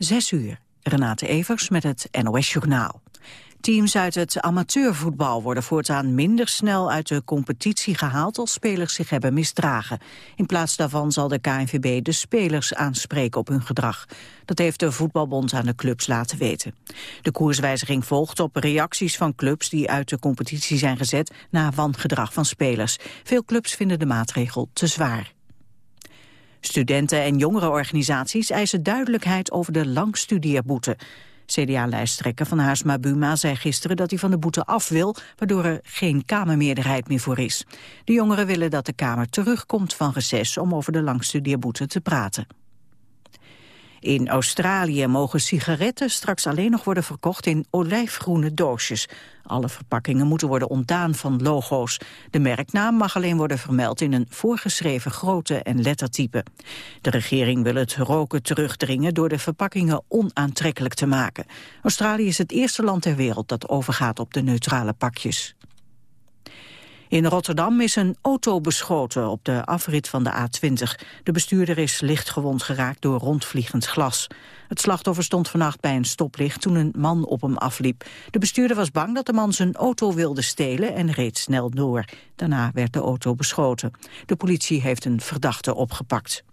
Zes uur. Renate Evers met het NOS Journaal. Teams uit het amateurvoetbal worden voortaan minder snel uit de competitie gehaald als spelers zich hebben misdragen. In plaats daarvan zal de KNVB de spelers aanspreken op hun gedrag. Dat heeft de voetbalbond aan de clubs laten weten. De koerswijziging volgt op reacties van clubs die uit de competitie zijn gezet na wangedrag van spelers. Veel clubs vinden de maatregel te zwaar. Studenten- en jongerenorganisaties eisen duidelijkheid over de langstudeerboete. CDA-lijsttrekker van Haarsma Buma zei gisteren dat hij van de boete af wil, waardoor er geen Kamermeerderheid meer voor is. De jongeren willen dat de Kamer terugkomt van reces om over de langstudeerboete te praten. In Australië mogen sigaretten straks alleen nog worden verkocht in olijfgroene doosjes. Alle verpakkingen moeten worden ontdaan van logo's. De merknaam mag alleen worden vermeld in een voorgeschreven grootte en lettertype. De regering wil het roken terugdringen door de verpakkingen onaantrekkelijk te maken. Australië is het eerste land ter wereld dat overgaat op de neutrale pakjes. In Rotterdam is een auto beschoten op de afrit van de A20. De bestuurder is licht gewond geraakt door rondvliegend glas. Het slachtoffer stond vannacht bij een stoplicht toen een man op hem afliep. De bestuurder was bang dat de man zijn auto wilde stelen en reed snel door. Daarna werd de auto beschoten. De politie heeft een verdachte opgepakt.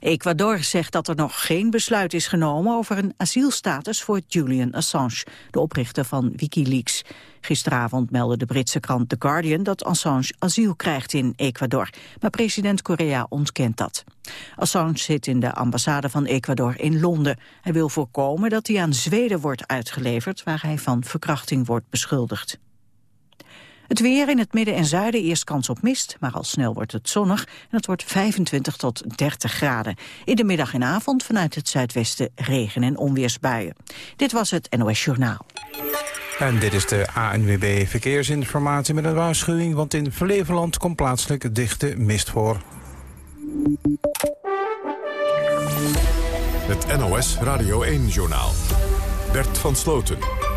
Ecuador zegt dat er nog geen besluit is genomen over een asielstatus voor Julian Assange, de oprichter van Wikileaks. Gisteravond meldde de Britse krant The Guardian dat Assange asiel krijgt in Ecuador, maar president Correa ontkent dat. Assange zit in de ambassade van Ecuador in Londen. Hij wil voorkomen dat hij aan Zweden wordt uitgeleverd, waar hij van verkrachting wordt beschuldigd. Het weer in het midden en zuiden eerst kans op mist, maar al snel wordt het zonnig en het wordt 25 tot 30 graden. In de middag en avond vanuit het zuidwesten regen- en onweersbuien. Dit was het NOS Journaal. En dit is de ANWB Verkeersinformatie met een waarschuwing... want in Flevoland komt plaatselijk dichte mist voor. Het NOS Radio 1-journaal. Bert van Sloten.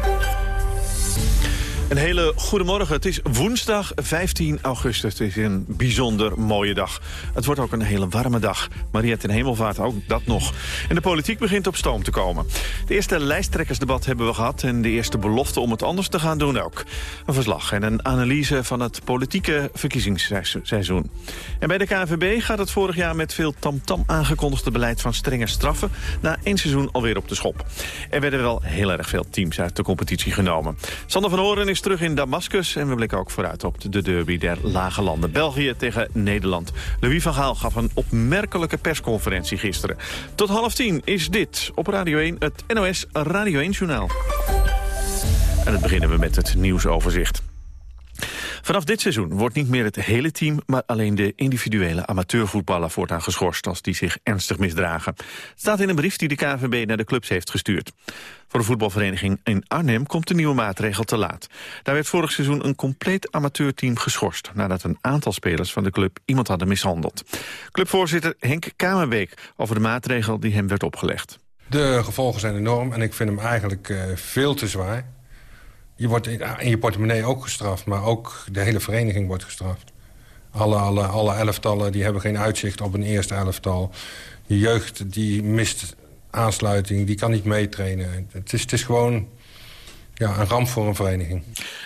Een hele goede morgen. Het is woensdag 15 augustus. Het is een bijzonder mooie dag. Het wordt ook een hele warme dag. Mariette en Hemelvaart ook dat nog. En de politiek begint op stoom te komen. De eerste lijsttrekkersdebat hebben we gehad... en de eerste belofte om het anders te gaan doen ook. Een verslag en een analyse van het politieke verkiezingsseizoen. En bij de KNVB gaat het vorig jaar met veel tamtam -tam aangekondigde beleid... van strenge straffen na één seizoen alweer op de schop. Er werden wel heel erg veel teams uit de competitie genomen. Sander van Horen is terug in Damascus en we blikken ook vooruit op de derby der lage landen. België tegen Nederland. Louis van Gaal gaf een opmerkelijke persconferentie gisteren. Tot half tien is dit op Radio 1 het NOS Radio 1-journaal. En het beginnen we met het nieuwsoverzicht. Vanaf dit seizoen wordt niet meer het hele team... maar alleen de individuele amateurvoetballer voortaan geschorst... als die zich ernstig misdragen. Het staat in een brief die de KNVB naar de clubs heeft gestuurd. Voor de voetbalvereniging in Arnhem komt de nieuwe maatregel te laat. Daar werd vorig seizoen een compleet amateurteam geschorst... nadat een aantal spelers van de club iemand hadden mishandeld. Clubvoorzitter Henk Kamerbeek over de maatregel die hem werd opgelegd. De gevolgen zijn enorm en ik vind hem eigenlijk uh, veel te zwaar. Je wordt in je portemonnee ook gestraft, maar ook de hele vereniging wordt gestraft. Alle, alle, alle elftallen die hebben geen uitzicht op een eerste elftal. Je jeugd die mist aansluiting, die kan niet meetrainen. Het is, het is gewoon ja, een ramp voor een vereniging.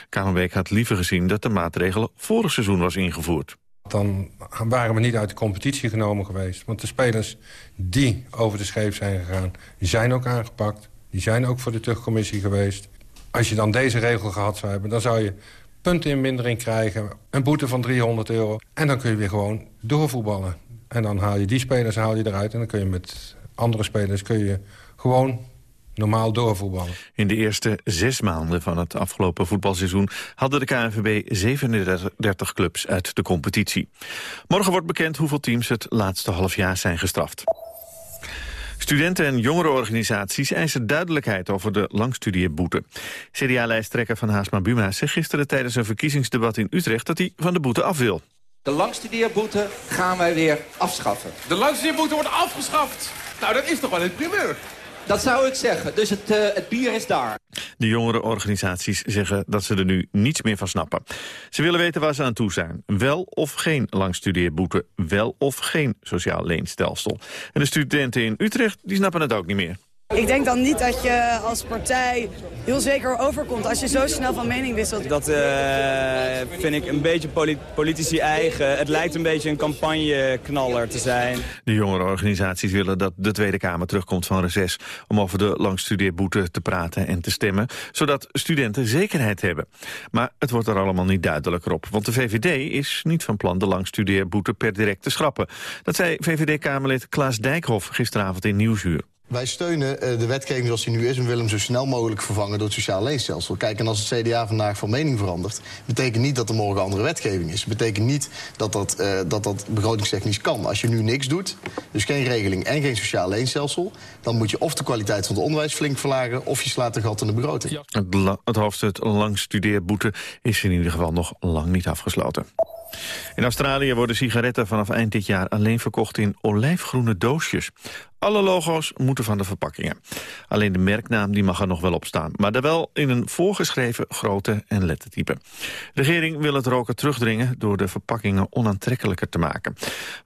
Kamerbeek had liever gezien dat de maatregel vorig seizoen was ingevoerd. Dan waren we niet uit de competitie genomen geweest. Want de spelers die over de scheef zijn gegaan, die zijn ook aangepakt. Die zijn ook voor de terugcommissie geweest. Als je dan deze regel gehad zou hebben... dan zou je punten in mindering krijgen, een boete van 300 euro... en dan kun je weer gewoon doorvoetballen. En dan haal je die spelers haal je eruit... en dan kun je met andere spelers kun je gewoon normaal doorvoetballen. In de eerste zes maanden van het afgelopen voetbalseizoen... hadden de KNVB 37 clubs uit de competitie. Morgen wordt bekend hoeveel teams het laatste half jaar zijn gestraft. Studenten- en jongerenorganisaties eisen duidelijkheid over de langstudeerboete. CDA-lijsttrekker van Haasma Buma zegt gisteren tijdens een verkiezingsdebat in Utrecht dat hij van de boete af wil. De langstudeerboete gaan wij weer afschaffen. De langstudeerboete wordt afgeschaft. Nou, dat is toch wel een primeur. Dat zou ik zeggen. Dus het, uh, het bier is daar. De jongere organisaties zeggen dat ze er nu niets meer van snappen. Ze willen weten waar ze aan toe zijn. Wel of geen langstudeerboete, wel of geen sociaal leenstelsel. En de studenten in Utrecht die snappen het ook niet meer. Ik denk dan niet dat je als partij heel zeker overkomt als je zo snel van mening wisselt. Dat uh, vind ik een beetje politici eigen. Het lijkt een beetje een campagneknaller te zijn. De jongere organisaties willen dat de Tweede Kamer terugkomt van reces... om over de langstudeerboete te praten en te stemmen... zodat studenten zekerheid hebben. Maar het wordt er allemaal niet duidelijker op. Want de VVD is niet van plan de langstudeerboete per direct te schrappen. Dat zei VVD-Kamerlid Klaas Dijkhoff gisteravond in Nieuwsuur. Wij steunen uh, de wetgeving zoals die nu is... en willen hem zo snel mogelijk vervangen door het sociaal leenstelsel. Kijk, en als het CDA vandaag van mening verandert... betekent niet dat er morgen andere wetgeving is. Het betekent niet dat dat, uh, dat dat begrotingstechnisch kan. Als je nu niks doet, dus geen regeling en geen sociaal leenstelsel... dan moet je of de kwaliteit van het onderwijs flink verlagen... of je slaat een gat in de begroting. Het, het hoofdstuk langstudeerboete is in ieder geval nog lang niet afgesloten. In Australië worden sigaretten vanaf eind dit jaar alleen verkocht in olijfgroene doosjes. Alle logo's moeten van de verpakkingen. Alleen de merknaam die mag er nog wel op staan. Maar dan wel in een voorgeschreven grootte en lettertype. De regering wil het roken terugdringen door de verpakkingen onaantrekkelijker te maken.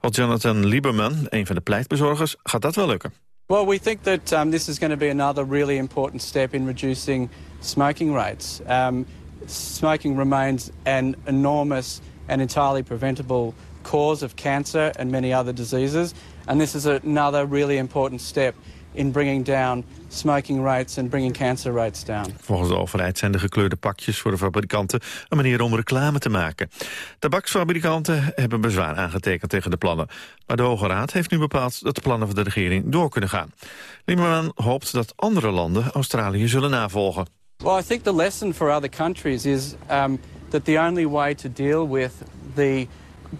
Wat Jonathan Lieberman, een van de pleitbezorgers, gaat dat wel lukken. Well, we think that um, this is going to be another really important step in reducing smoking rates. Um, smoking remains an enormous and entirely preventable cause of cancer and many other diseases. And this is another really important step in bringing down smoking rates and bringing cancer rates down. Volgens de overheid zijn de gekleurde pakjes voor de fabrikanten een manier om reclame te maken. Tabaksfabrikanten hebben bezwaar aangetekend tegen de plannen. Maar de Hoge Raad heeft nu bepaald dat de plannen van de regering door kunnen gaan. Lieberman hoopt dat andere landen Australië zullen navolgen. Well, I think the lesson for other countries is um, that the only way to deal with the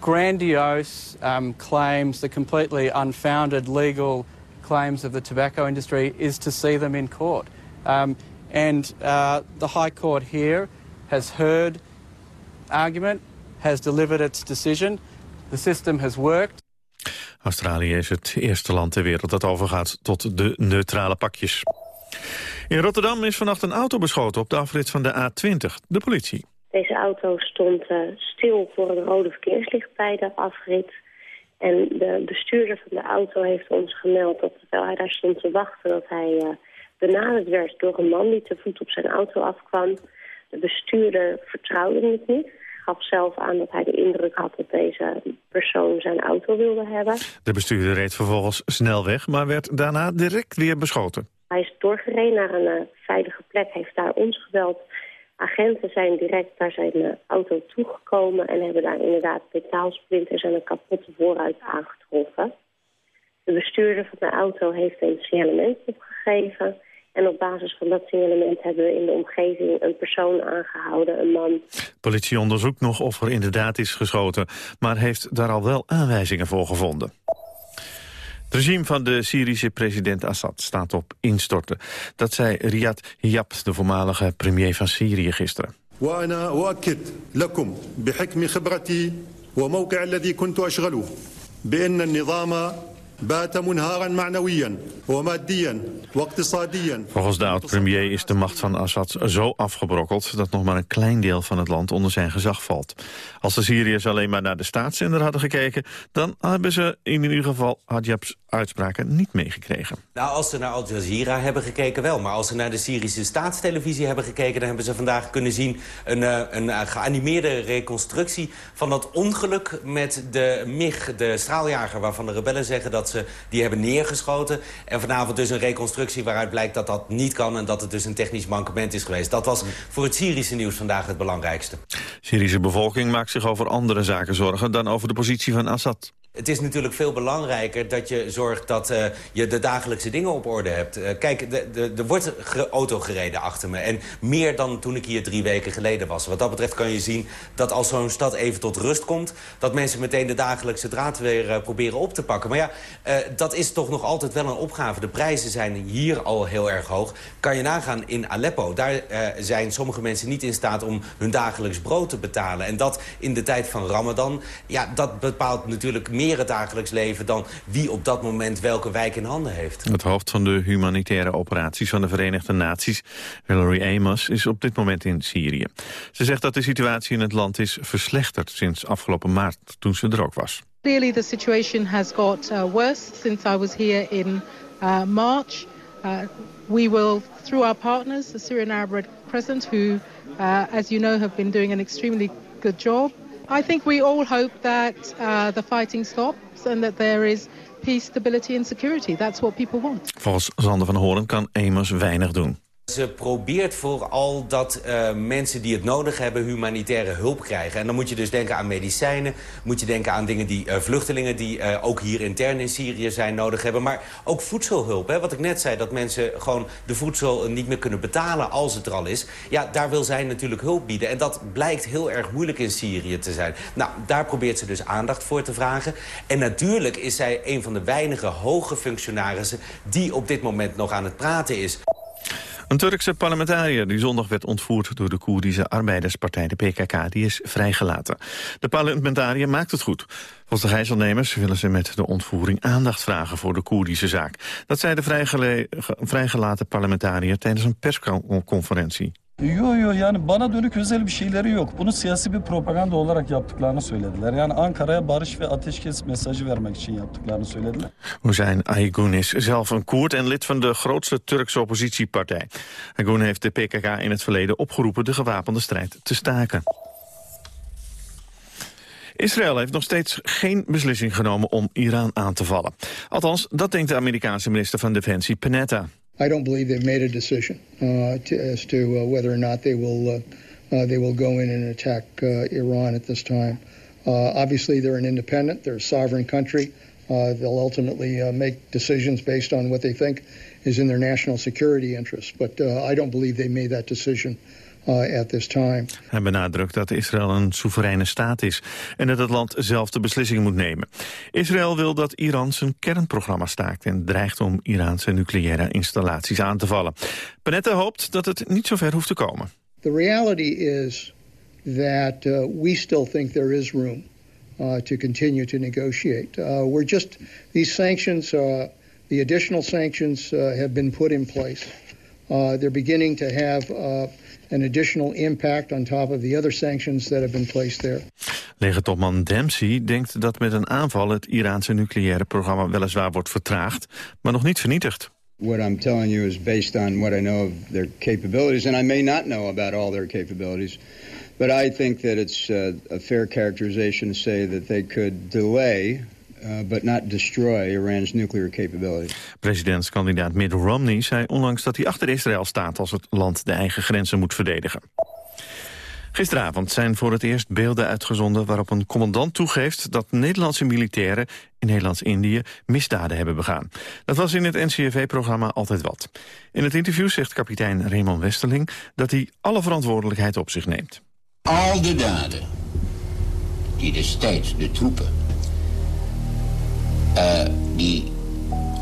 grandiose um, claims, the completely unfounded legal claims of the tobacco industry is to see them in court. Um, and uh, the High Court here has heard argument, has delivered its decision. The system has worked. Australië is het eerste land ter wereld dat overgaat tot de neutrale pakjes. In Rotterdam is vannacht een auto beschoten op de afrit van de A20. De politie. Deze auto stond uh, stil voor een rode verkeerslicht bij de afrit. En de bestuurder van de auto heeft ons gemeld dat terwijl hij daar stond te wachten... dat hij uh, benaderd werd door een man die te voet op zijn auto afkwam. De bestuurder vertrouwde het niet. Gaf zelf aan dat hij de indruk had dat deze persoon zijn auto wilde hebben. De bestuurder reed vervolgens snel weg, maar werd daarna direct weer beschoten. Hij is doorgereden naar een uh, veilige plek, heeft daar ons gebeld Agenten zijn direct naar zijn uh, auto toegekomen en hebben daar inderdaad betaalsplinters en een kapotte voorruit aangetroffen. De bestuurder van de auto heeft een signalement opgegeven. En op basis van dat signalement hebben we in de omgeving een persoon aangehouden, een man. Politie onderzoekt nog of er inderdaad is geschoten, maar heeft daar al wel aanwijzingen voor gevonden. Het regime van de Syrische president Assad staat op instorten. Dat zei Riyad Hiab, de voormalige premier van Syrië, gisteren. Volgens de oud-premier is de macht van Assad zo afgebrokkeld... dat nog maar een klein deel van het land onder zijn gezag valt. Als de Syriërs alleen maar naar de staatszender hadden gekeken... dan hebben ze in ieder geval Hadjab's uitspraken niet meegekregen. Nou, als ze naar Al Jazeera hebben gekeken wel. Maar als ze naar de Syrische staatstelevisie hebben gekeken... dan hebben ze vandaag kunnen zien een, eh, een eh, geanimeerde reconstructie... van dat ongeluk met de MIG, de straaljager... waarvan de rebellen zeggen dat die hebben neergeschoten. En vanavond dus een reconstructie waaruit blijkt dat dat niet kan... en dat het dus een technisch mankement is geweest. Dat was voor het Syrische nieuws vandaag het belangrijkste. De Syrische bevolking maakt zich over andere zaken zorgen... dan over de positie van Assad. Het is natuurlijk veel belangrijker dat je zorgt dat uh, je de dagelijkse dingen op orde hebt. Uh, kijk, er wordt auto gereden achter me. En meer dan toen ik hier drie weken geleden was. Wat dat betreft kan je zien dat als zo'n stad even tot rust komt... dat mensen meteen de dagelijkse draad weer uh, proberen op te pakken. Maar ja, dat is toch nog altijd wel een opgave. De prijzen zijn hier al heel erg hoog. Kan je nagaan in Aleppo. Daar zijn sommige mensen niet in staat om hun dagelijks brood te betalen. En dat in de tijd van Ramadan. Ja, dat bepaalt natuurlijk meer het dagelijks leven... dan wie op dat moment welke wijk in handen heeft. Het hoofd van de humanitaire operaties van de Verenigde Naties, Valerie Amos, is op dit moment in Syrië. Ze zegt dat de situatie in het land is verslechterd sinds afgelopen maart, toen ze er ook was. Clearly the situation has got uh, worse since I was here in uh, March. Uh, we will, through our partners, the Syrian Arab Red Crescent, who, uh, as you know, have been doing an extremely good job. I think we all hope that uh, the fighting stops and that there is peace, stability and security. That's what people want. Volgens Sander van Hoorn kan Amos weinig doen. Ze probeert vooral dat uh, mensen die het nodig hebben humanitaire hulp krijgen. En dan moet je dus denken aan medicijnen. Moet je denken aan dingen die uh, vluchtelingen die uh, ook hier intern in Syrië zijn nodig hebben. Maar ook voedselhulp. Hè? Wat ik net zei, dat mensen gewoon de voedsel niet meer kunnen betalen als het er al is. Ja, daar wil zij natuurlijk hulp bieden. En dat blijkt heel erg moeilijk in Syrië te zijn. Nou, daar probeert ze dus aandacht voor te vragen. En natuurlijk is zij een van de weinige hoge functionarissen die op dit moment nog aan het praten is. Een Turkse parlementariër die zondag werd ontvoerd door de Koerdische arbeiderspartij, de PKK, die is vrijgelaten. De parlementariër maakt het goed. Volgens de gijzelnemers willen ze met de ontvoering aandacht vragen voor de Koerdische zaak. Dat zei de vrijgelaten parlementariër tijdens een persconferentie. Yok yok yani bana dönük özel bir şeyleri yok. Bunu siyasi bir propaganda olarak yaptıklarını söylediler. Yani Ankara'ya barış ve ateşkes mesajı vermek için yaptıklarını söylediler. Hussein Aygun is zelf een Koerd en lid van de grootste Turkse oppositiepartij. Aygun heeft de PKK in het verleden opgeroepen de gewapende strijd te staken. Israël heeft nog steeds geen beslissing genomen om Iran aan te vallen. Althans, dat denkt de Amerikaanse minister van Defensie Panetta. I don't believe they've made a decision uh, to, as to uh, whether or not they will uh, they will go in and attack Iran at this time. Obviously, they're an independent, they're a sovereign country. they'll ultimately make decisions based on what they think is in their national security interests. But I don't believe they made that decision at this time. Hij benadrukt dat Israël een soevereine staat is en dat het land zelf de beslissingen moet nemen. Israël wil dat Iran zijn kernprogramma staakt en dreigt om Iraanse nucleaire installaties aan te vallen. Panetta hoopt dat het niet zo ver hoeft te komen. The reality is that uh, we still think there is room uh, to continue to negotiate. Uh, we're just these sanctions, uh, the additional sanctions uh, have been put in place. they're beginning to have an additional impact on top of the other sanctions that have been placed there. Legertopman Dempsey denkt dat met een aanval het Iraanse nucleaire programma weliswaar wordt vertraagd, maar nog niet vernietigd. What I'm telling you is based on what I know of their capabilities, and I may not know about all their capabilities. But I think that it's uh, a fair characterization to say that they could delay uh, but not destroy Iran's nuclear capability. Presidentskandidaat Mitt Romney zei onlangs dat hij achter Israël staat als het land de eigen grenzen moet verdedigen. Gisteravond zijn voor het eerst beelden uitgezonden waarop een commandant toegeeft dat Nederlandse militairen in Nederlands-Indië misdaden hebben begaan. Dat was in het NCRV-programma Altijd Wat. In het interview zegt kapitein Raymond Westerling dat hij alle verantwoordelijkheid op zich neemt. Al de daden die destijds de troepen uh, die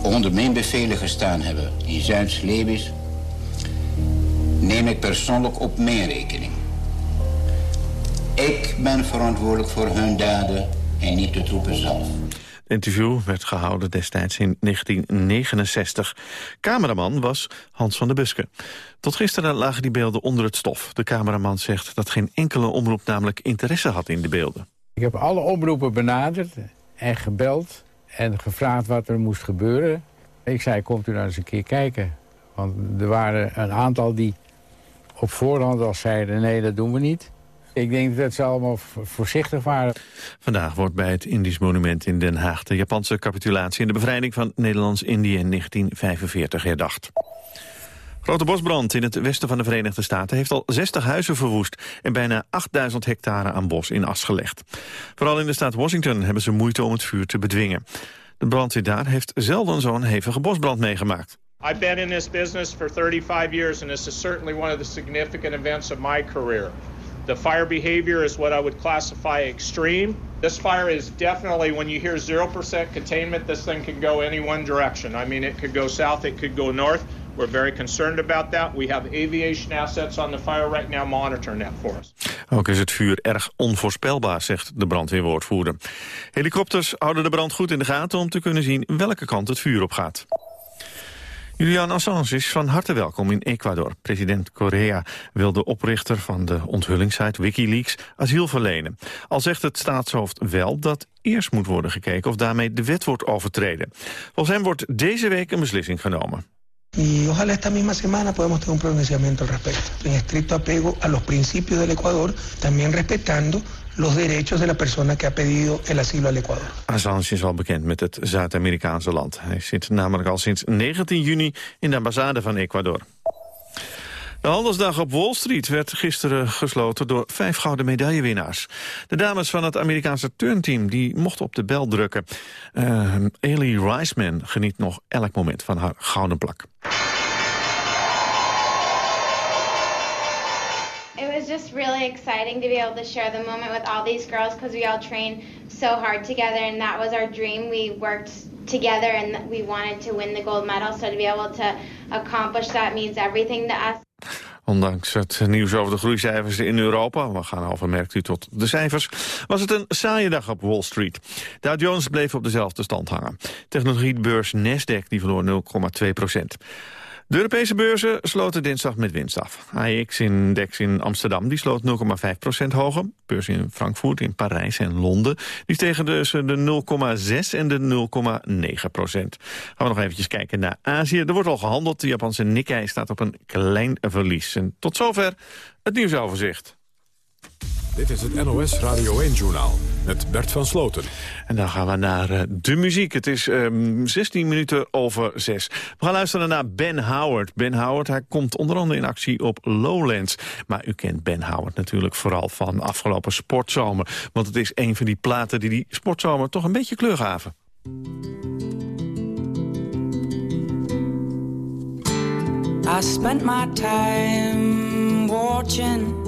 onder mijn bevelen gestaan hebben in Zuid-Sleebis, neem ik persoonlijk op mijn rekening. Ik ben verantwoordelijk voor hun daden en niet de troepen zelf. Het interview werd gehouden destijds in 1969. Cameraman was Hans van der Buske. Tot gisteren lagen die beelden onder het stof. De cameraman zegt dat geen enkele omroep namelijk interesse had in de beelden. Ik heb alle omroepen benaderd en gebeld en gevraagd wat er moest gebeuren. Ik zei, komt u nou eens een keer kijken. Want er waren een aantal die op voorhand al zeiden... nee, dat doen we niet. Ik denk dat ze allemaal voorzichtig waren. Vandaag wordt bij het Indisch monument in Den Haag... de Japanse capitulatie en de bevrijding van Nederlands-Indië in 1945 herdacht. Grote bosbrand in het westen van de Verenigde Staten heeft al 60 huizen verwoest en bijna 8000 hectare aan bos in as gelegd. Vooral in de staat Washington hebben ze moeite om het vuur te bedwingen. De brandweer daar heeft zelden zo'n hevige bosbrand meegemaakt. I've been in this business for 35 years and this is certainly one of the significant events of my career. The fire behavior is what I would classify extreme. This fire is definitely, when you hear 0% containment, this thing can go any one direction. I mean, it could go south, it could go north. We're very concerned about that. We have aviation assets on the fire right now monitoring that for us. Ook is het vuur erg onvoorspelbaar, zegt de brandweerwoordvoerder. Helikopters houden de brand goed in de gaten om te kunnen zien welke kant het vuur op gaat. Julian Assange is van harte welkom in Ecuador. President Correa wil de oprichter van de onthullingssite Wikileaks asiel verlenen. Al zegt het staatshoofd wel dat eerst moet worden gekeken of daarmee de wet wordt overtreden. Volgens hem wordt deze week een beslissing genomen. Y ojalá esta misma semana podamos tener un pronunciamiento al respecto, en estricto apego a los principios del Ecuador, también respetando los derechos de la persona que ha pedido el asilo al Ecuador. Assange is al bekend met het Zuid-Amerikaanse land. Hij zit namelijk al sinds 19 juni in de ambassade van Ecuador. De handelsdag op Wall Street werd gisteren gesloten door vijf gouden medaillewinnaars. De dames van het Amerikaanse turnteam die mochten op de bel drukken. Uh, Ailey Reisman geniet nog elk moment van haar gouden plak. It was just really exciting to be able to share the moment with all these girls because we all trained so hard together and that was our dream. We worked together and we wanted to win the gold medal. So to be able to accomplish that means everything to us. Ondanks het nieuws over de groeicijfers in Europa, we gaan over, merkt u, tot de cijfers, was het een saaie dag op Wall Street. Dow Jones bleef op dezelfde stand hangen. Technologiebeurs Nasdaq die verloor 0,2 procent. De Europese beurzen sloten dinsdag met winst af. AEX-index in Amsterdam die sloot 0,5% hoger. Beurs in Frankfurt, in Parijs en Londen... die stegen dus de 0,6 en de 0,9 procent. Gaan we nog eventjes kijken naar Azië. Er wordt al gehandeld. De Japanse Nikkei staat op een klein verlies. En tot zover het nieuwsoverzicht. Dit is het NOS Radio 1-journaal met Bert van Sloten. En dan gaan we naar uh, de muziek. Het is um, 16 minuten over 6. We gaan luisteren naar Ben Howard. Ben Howard hij komt onder andere in actie op Lowlands. Maar u kent Ben Howard natuurlijk vooral van afgelopen sportzomer. Want het is een van die platen die die sportzomer toch een beetje kleur gaven. I spent my time watching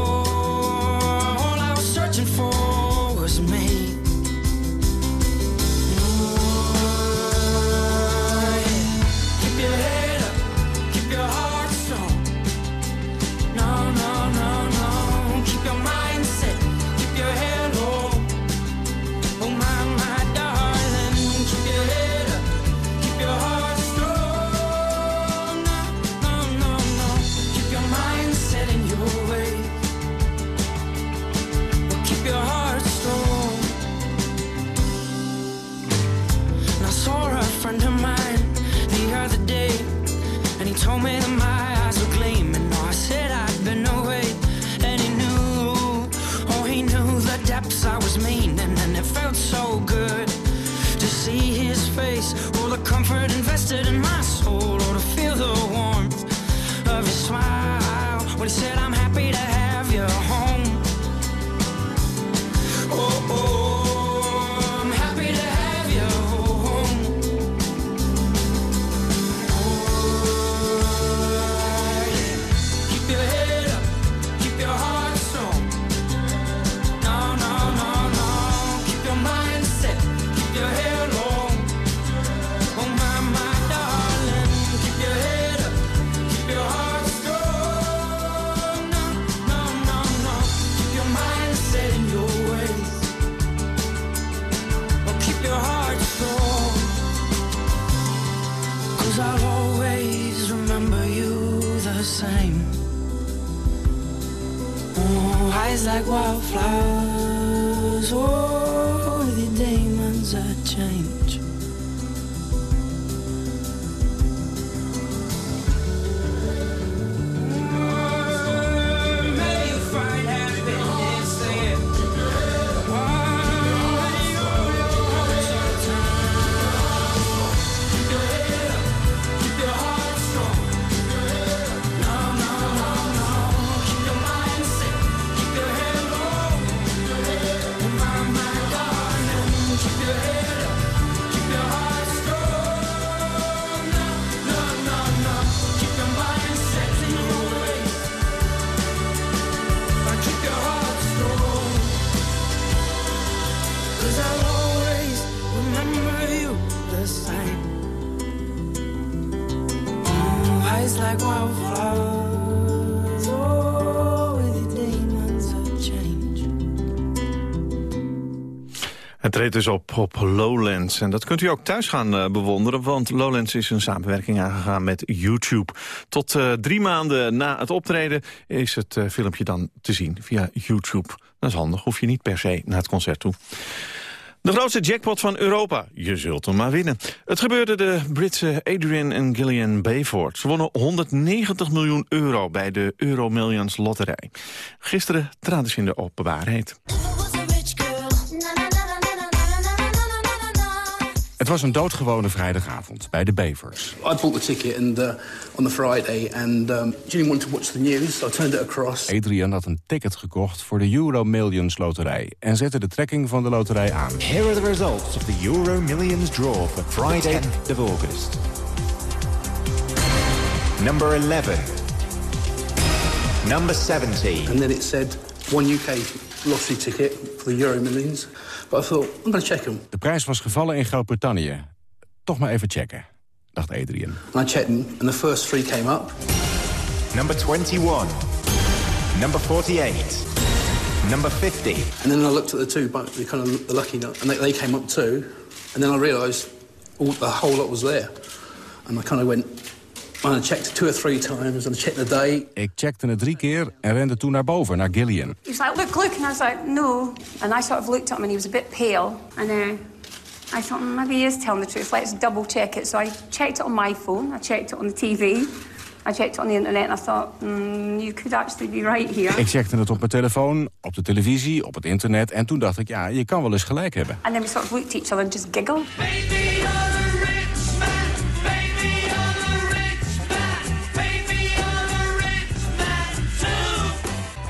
treedt dus op op Lowlands. En dat kunt u ook thuis gaan eh, bewonderen... want Lowlands is een samenwerking aangegaan met YouTube. Tot eh, drie maanden na het optreden is het eh, filmpje dan te zien via YouTube. Dat is handig, hoef je niet per se naar het concert toe. De grootste jackpot van Europa. Je zult hem maar winnen. Het gebeurde de Britse Adrian en Gillian Bayford. Ze wonnen 190 miljoen euro bij de Euro Millions Lotterij. Gisteren traden ze in de openbaarheid. Het was een doodgewone vrijdagavond bij de Bevers. I bought the ticket and uh, on the Friday, and um, wanted to watch the news, so I turned it across. Adrian had een ticket gekocht voor de Euro Millions loterij... en zette de trekking van de loterij aan. Here are the results of the Euro Millions draw for Friday, 10th of August. Number 11. Number 17. And then it said one UK lottery ticket for the Euro Millions. But I thought, I'm to check them. De prijs was gevallen in Groot-Brittannië. Toch maar even checken, dacht Adrian. And I checked them, and the first three came up. Number 21. Number 48. Number 50. And then I looked at the two, but the kind of the lucky, nut, and they, they came up too. And then I realised all, the whole lot was there. And I kind of went, I checked it two or three times, and I checked the date. Ik checkte het drie keer en rende toen naar boven, naar Gillian. He was like, look, look. And I was like, no. And I sort of looked at him and he was a bit pale. And uh, I thought, mm, maybe he is telling the truth. Let's double check it. So I checked it on my phone. I checked it on the TV. I checked it on the internet. And I thought, mm, you could actually be right here. Ik checkte het op mijn telefoon, op de televisie, op het internet... en toen dacht ik, ja, je kan wel eens gelijk hebben. And then we sort of looked at each other and just giggled.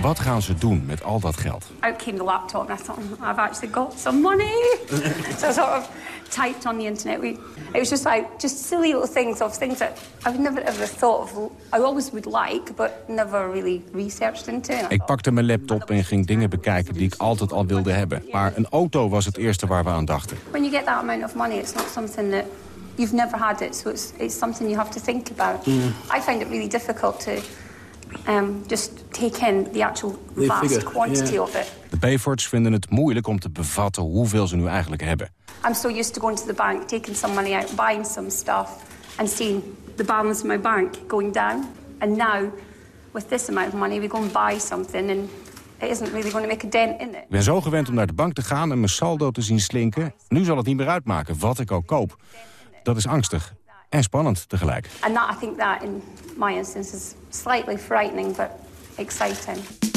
Wat gaan ze doen met al dat geld? Out came the laptop and I thought, mm, I've actually got some money. so I sort of typed on the internet. We, it was just like, just silly little things of things that I've never ever thought of. I always would like, but never really researched into. And I Ik pakte mijn laptop en ging dingen bekijken die ik altijd al wilde hebben. Maar een auto was het eerste waar we aan dachten. When you get that amount of money, it's not something that you've never had it, so it's, it's something you have to think about. Mm. I find it really difficult to um, just take in the actual vast figure, quantity yeah. of it. De Bayfords vinden het moeilijk om te bevatten hoeveel ze nu eigenlijk hebben. I'm so used to going to the bank, taking some money out, buying some stuff, and seeing the balance in my bank going down. And now, with this amount of money, we go and buy something, and it isn't really going to make a dent in it. Ik ben zo gewend om naar de bank te gaan en mijn saldo te zien slinken. Nu zal het niet meer uitmaken wat ik ook koop. Dat is angstig en spannend tegelijk. And that, I think that, in my instance, is slightly frightening, but exciting.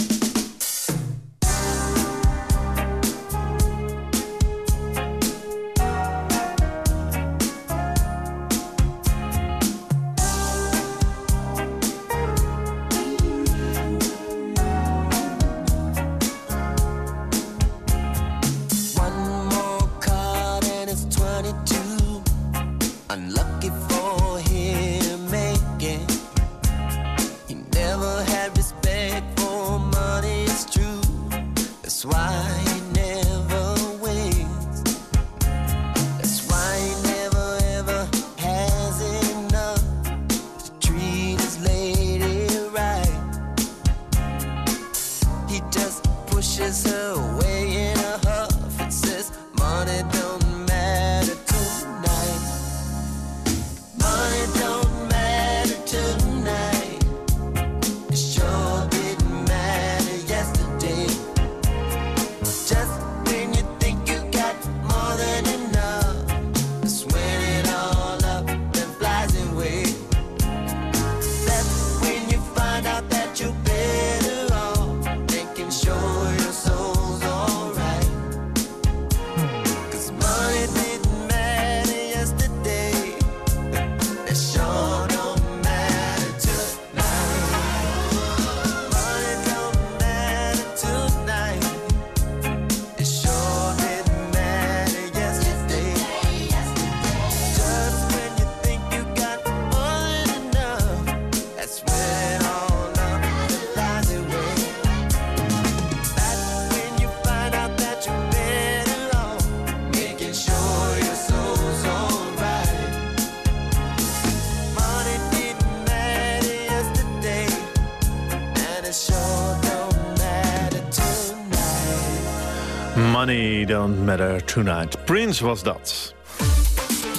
Don't matter tonight. Prince was dat.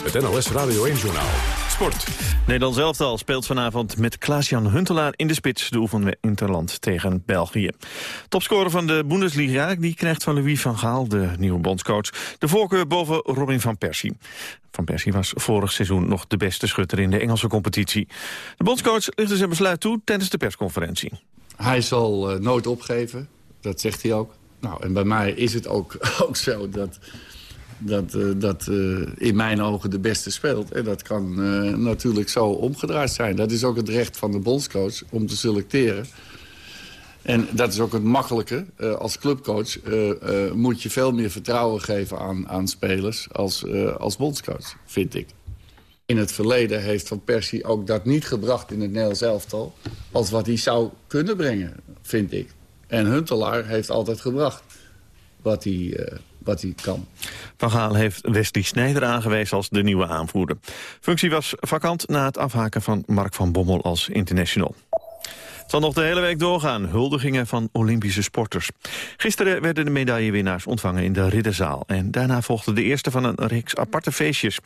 Het NOS Radio 1-journaal. Sport. Nederland elftal speelt vanavond met Klaas-Jan Huntelaar in de spits. De oefenen Interland tegen België. Topscorer van de Bundesliga die krijgt van Louis van Gaal, de nieuwe bondscoach, de voorkeur boven Robin van Persie. Van Persie was vorig seizoen nog de beste schutter in de Engelse competitie. De bondscoach lichtte zijn besluit toe tijdens de persconferentie. Hij zal uh, nooit opgeven, dat zegt hij ook. Nou, en bij mij is het ook, ook zo dat dat, uh, dat uh, in mijn ogen de beste speelt. En dat kan uh, natuurlijk zo omgedraaid zijn. Dat is ook het recht van de bondscoach om te selecteren. En dat is ook het makkelijke. als clubcoach moet je veel meer vertrouwen geven aan, aan spelers als, als bondscoach, vind ik. In het verleden heeft Van Persie ook dat niet gebracht in het Nederlands elftal... als wat hij zou kunnen brengen, vind ik. En Huntelaar heeft altijd gebracht wat hij wat hij kan. Van Gaal heeft Wesley Snijder aangewezen als de nieuwe aanvoerder. Functie was vakant na het afhaken van Mark van Bommel als international. Het zal nog de hele week doorgaan, huldigingen van Olympische sporters. Gisteren werden de medaillewinnaars ontvangen in de Ridderzaal. En daarna volgde de eerste van een reeks aparte feestjes.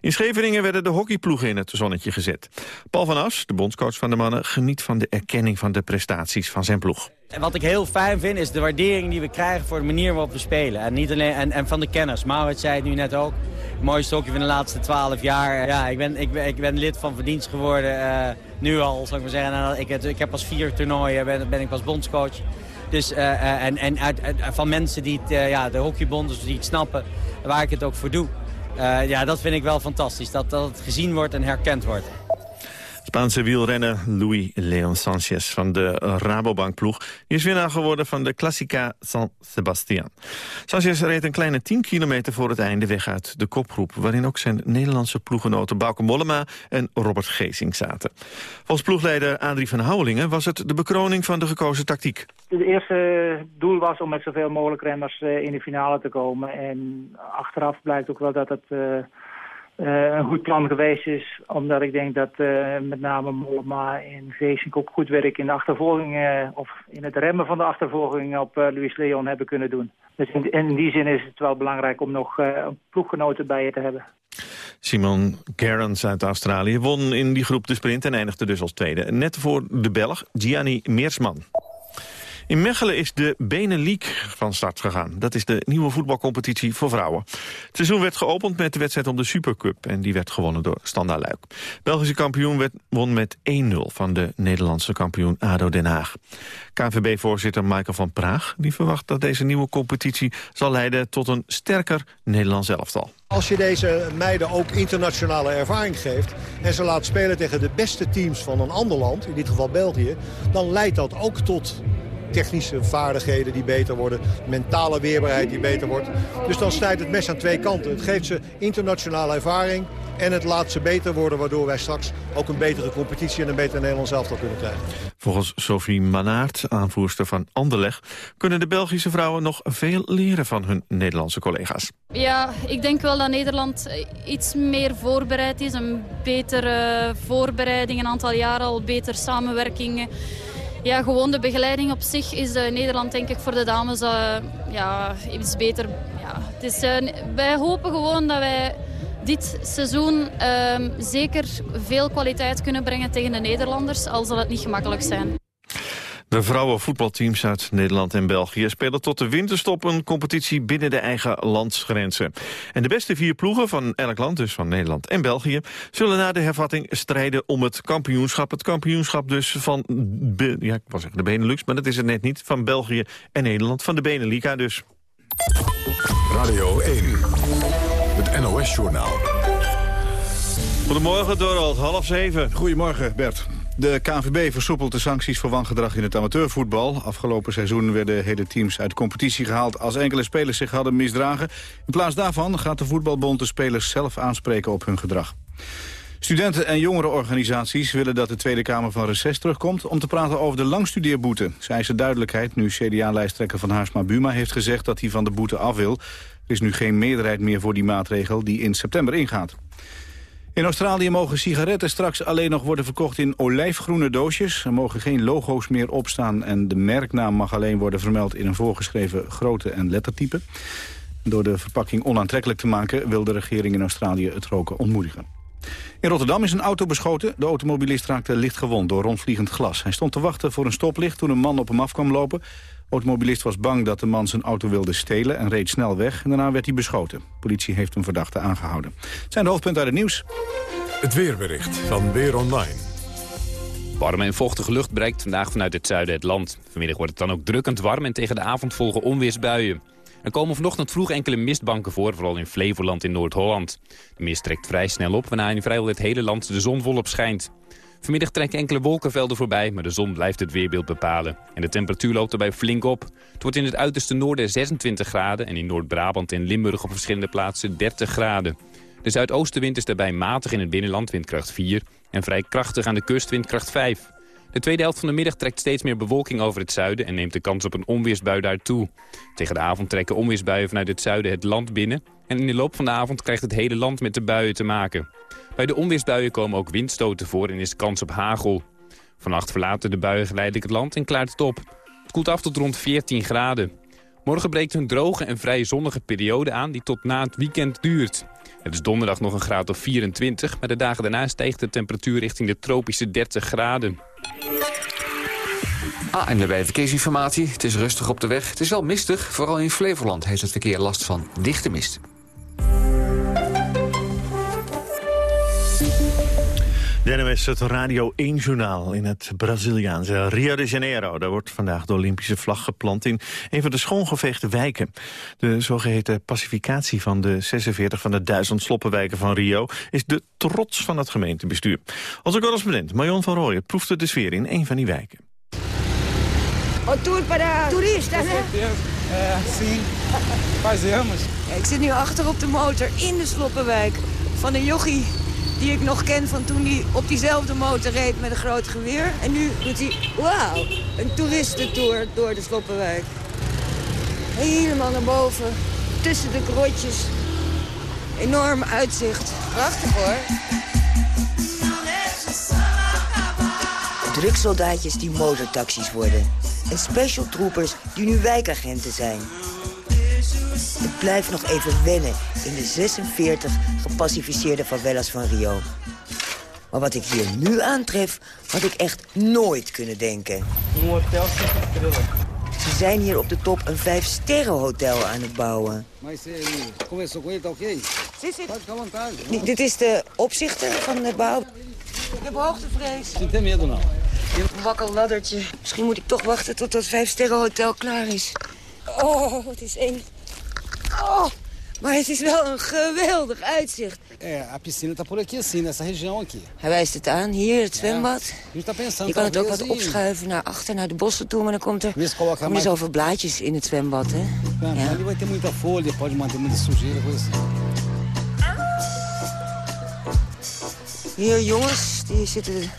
In Scheveningen werden de hockeyploegen in het zonnetje gezet. Paul van As, de bondscoach van de mannen, geniet van de erkenning van de prestaties van zijn ploeg. Wat ik heel fijn vind is de waardering die we krijgen voor de manier waarop we spelen. En, niet alleen, en, en van de kenners. Maurits zei het nu net ook. Het mooiste hockey van de laatste twaalf jaar. Ja, ik ben, ik, ik ben lid van verdienst geworden. Uh, nu al, zou ik maar zeggen. En ik, ik heb pas vier toernooien, ben, ben ik pas bondscoach. Dus, uh, en en uit, van mensen die ja, de hockeybond, dus die het snappen, waar ik het ook voor doe. ja, dat vind ik wel fantastisch. Dat, dat het gezien wordt en herkend wordt. Spaanse wielrenner Luis Leon Sanchez van de Rabobank-ploeg... is winnaar geworden van de Classica San Sebastian. Sanchez reed een kleine 10 kilometer voor het einde weg uit de kopgroep... waarin ook zijn Nederlandse ploegenoten Bauke Mollema en Robert Geesing zaten. Volgens ploegleider Adrie van Houwelingen was het de bekroning van de gekozen tactiek. Het eerste doel was om met zoveel mogelijk renners eh, in de finale te komen. En achteraf blijkt ook wel dat het... Uh, een goed plan geweest is. Omdat ik denk dat uh, met name Mollema en Geesink ook goed werk in de achtervolging... Uh, of in het remmen van de achtervolging op Luis Leon hebben kunnen doen. Dus in, in, die zin is het wel belangrijk om nog ploeggenoten bij je te hebben. Simon Gerrans uit Australië won in die groep de sprint en eindigde dus als tweede. Net voor de Belg Gianni Meersman. In Mechelen is de Benelink van start gegaan. Dat is de nieuwe voetbalcompetitie voor vrouwen. Het seizoen werd geopend met de wedstrijd om de Supercup... en die werd gewonnen door Standaard Luik. Belgische kampioen werd, won met 1-0 van de Nederlandse kampioen ADO Den Haag. KNVB-voorzitter Michael van Praag die verwacht dat deze nieuwe competitie... zal leiden tot een sterker Nederlands elftal. Als je deze meiden ook internationale ervaring geeft... en ze laat spelen tegen de beste teams van een ander land, in dit geval België... dan leidt dat ook tot technische vaardigheden die beter worden. Mentale weerbaarheid die beter wordt. Dus dan snijdt het mes aan twee kanten. Het geeft ze internationale ervaring en het laat ze beter worden... waardoor wij straks ook een betere competitie en een beter Nederlands elftal kunnen krijgen. Volgens Sophie Manaert, aanvoerster van Anderleg... kunnen de Belgische vrouwen nog veel leren van hun Nederlandse collega's. Ja, ik denk wel dat Nederland iets meer voorbereid is. Een betere voorbereiding, een aantal jaren al beter samenwerking ja, gewoon de begeleiding op zich is in Nederland denk ik voor de dames uh, ja, iets beter. Ja, het is, uh, wij hopen gewoon dat wij dit seizoen uh, zeker veel kwaliteit kunnen brengen tegen de Nederlanders, al zal het niet gemakkelijk zijn. De vrouwenvoetbalteams uit Nederland en België spelen tot de winterstop een competitie binnen de eigen landsgrenzen. En de beste vier ploegen van elk land, dus van Nederland en België, zullen na de hervatting strijden om het kampioenschap. Het kampioenschap dus van, ja, ik wil zeggen de Benelux, maar dat is het net niet, van België en Nederland, van de Beneliga dus. Radio 1, het NOS-journaal. Goedemorgen Dorald, half zeven. Goedemorgen Bert. De KNVB versoepelt de sancties voor wangedrag in het amateurvoetbal. Afgelopen seizoen werden hele teams uit competitie gehaald... als enkele spelers zich hadden misdragen. In plaats daarvan gaat de voetbalbond de spelers zelf aanspreken op hun gedrag. Studenten- en jongerenorganisaties willen dat de Tweede Kamer van Reces terugkomt... om te praten over de langstudeerboete. Zij eisen duidelijkheid nu CDA-lijsttrekker van Haarsma Buma heeft gezegd... dat hij van de boete af wil. Er is nu geen meerderheid meer voor die maatregel die in september ingaat. In Australië mogen sigaretten straks alleen nog worden verkocht in olijfgroene doosjes. Er mogen geen logo's meer opstaan en de merknaam mag alleen worden vermeld in een voorgeschreven grootte en lettertype. Door de verpakking onaantrekkelijk te maken wil de regering in Australië het roken ontmoedigen. In Rotterdam is een auto beschoten. De automobilist raakte licht gewond door rondvliegend glas. Hij stond te wachten voor een stoplicht toen een man op hem af kwam lopen. De automobilist was bang dat de man zijn auto wilde stelen en reed snel weg. En daarna werd hij beschoten. politie heeft een verdachte aangehouden. Het zijn de hoofdpunten uit het nieuws. Het weerbericht van Weer Online. Warme en vochtige lucht bereikt vandaag vanuit het zuiden het land. Vanmiddag wordt het dan ook drukkend warm en tegen de avond volgen onweersbuien. Er komen vanochtend vroeg enkele mistbanken voor, vooral in Flevoland in Noord-Holland. De mist trekt vrij snel op, waarna in vrijwel het hele land de zon volop schijnt. Vanmiddag trekken enkele wolkenvelden voorbij, maar de zon blijft het weerbeeld bepalen. En de temperatuur loopt erbij flink op. Het wordt in het uiterste noorden 26 graden en in Noord-Brabant en Limburg op verschillende plaatsen 30 graden. De zuidoostenwind is daarbij matig in het binnenland windkracht 4 en vrij krachtig aan de kust windkracht 5. De tweede helft van de middag trekt steeds meer bewolking over het zuiden... en neemt de kans op een onweersbui daar toe. Tegen de avond trekken onweersbuien vanuit het zuiden het land binnen... en in de loop van de avond krijgt het hele land met de buien te maken. Bij de onweersbuien komen ook windstoten voor en is kans op hagel. Vannacht verlaten de buien geleidelijk het land en klaart het op. Het koelt af tot rond 14 graden. Morgen breekt een droge en vrij zonnige periode aan die tot na het weekend duurt. Het is donderdag nog een graad of 24, maar de dagen daarna stijgt de temperatuur richting de tropische 30 graden. Ah, en bij verkeersinformatie. Het is rustig op de weg. Het is wel mistig. Vooral in Flevoland heeft het verkeer last van dichte mist. De NOS, het Radio 1-journaal in het Braziliaanse Rio de Janeiro. Daar wordt vandaag de Olympische vlag geplant in een van de schoongeveegde wijken. De zogeheten pacificatie van de 46 van de duizend sloppenwijken van Rio... is de trots van het gemeentebestuur. Onze correspondent Marion van Rooyen proefde de sfeer in een van die wijken. O tour para toeristas, hè? Ja, sim. Fazemos. Ik zit nu achter op de motor in de Sloppenwijk van een jochie die ik nog ken van toen hij op diezelfde motor reed met een groot geweer. En nu doet hij, wauw, een toeristentour door de Sloppenwijk. Helemaal naar boven, tussen de krotjes. Enorm uitzicht. Prachtig hoor. Drugsoldaatjes die motortaxis worden. En special troopers die nu wijkagenten zijn. Het blijft nog even wennen in de 46 gepacificeerde favelas van Rio. Maar wat ik hier nu aantref, had ik echt nooit kunnen denken. Hotel Ze zijn hier op de top een vijf-sterren-hotel aan het bouwen. Dit is de opzichter van de bouw. Ik heb hoogtevrees. Não tem medo, não. Een wakker laddertje. Misschien moet ik toch wachten tot dat vijf-sterren-hotel klaar is. Oh, het is eng. Oh, maar het is wel een geweldig uitzicht. É, a piscina tá por aqui assim, nessa região aqui. Hij wijst het aan, hier, het zwembad. A gente tá pensando Je kan het ook wat opschuiven naar achter, naar de bossen toe. Maar dan komt er mais... zoveel blaadjes in het zwembad, hè? Ja, Ja. Ali vai ter muita folha, pode manter muita sujeira, coisa. Hier, jongens, die zitten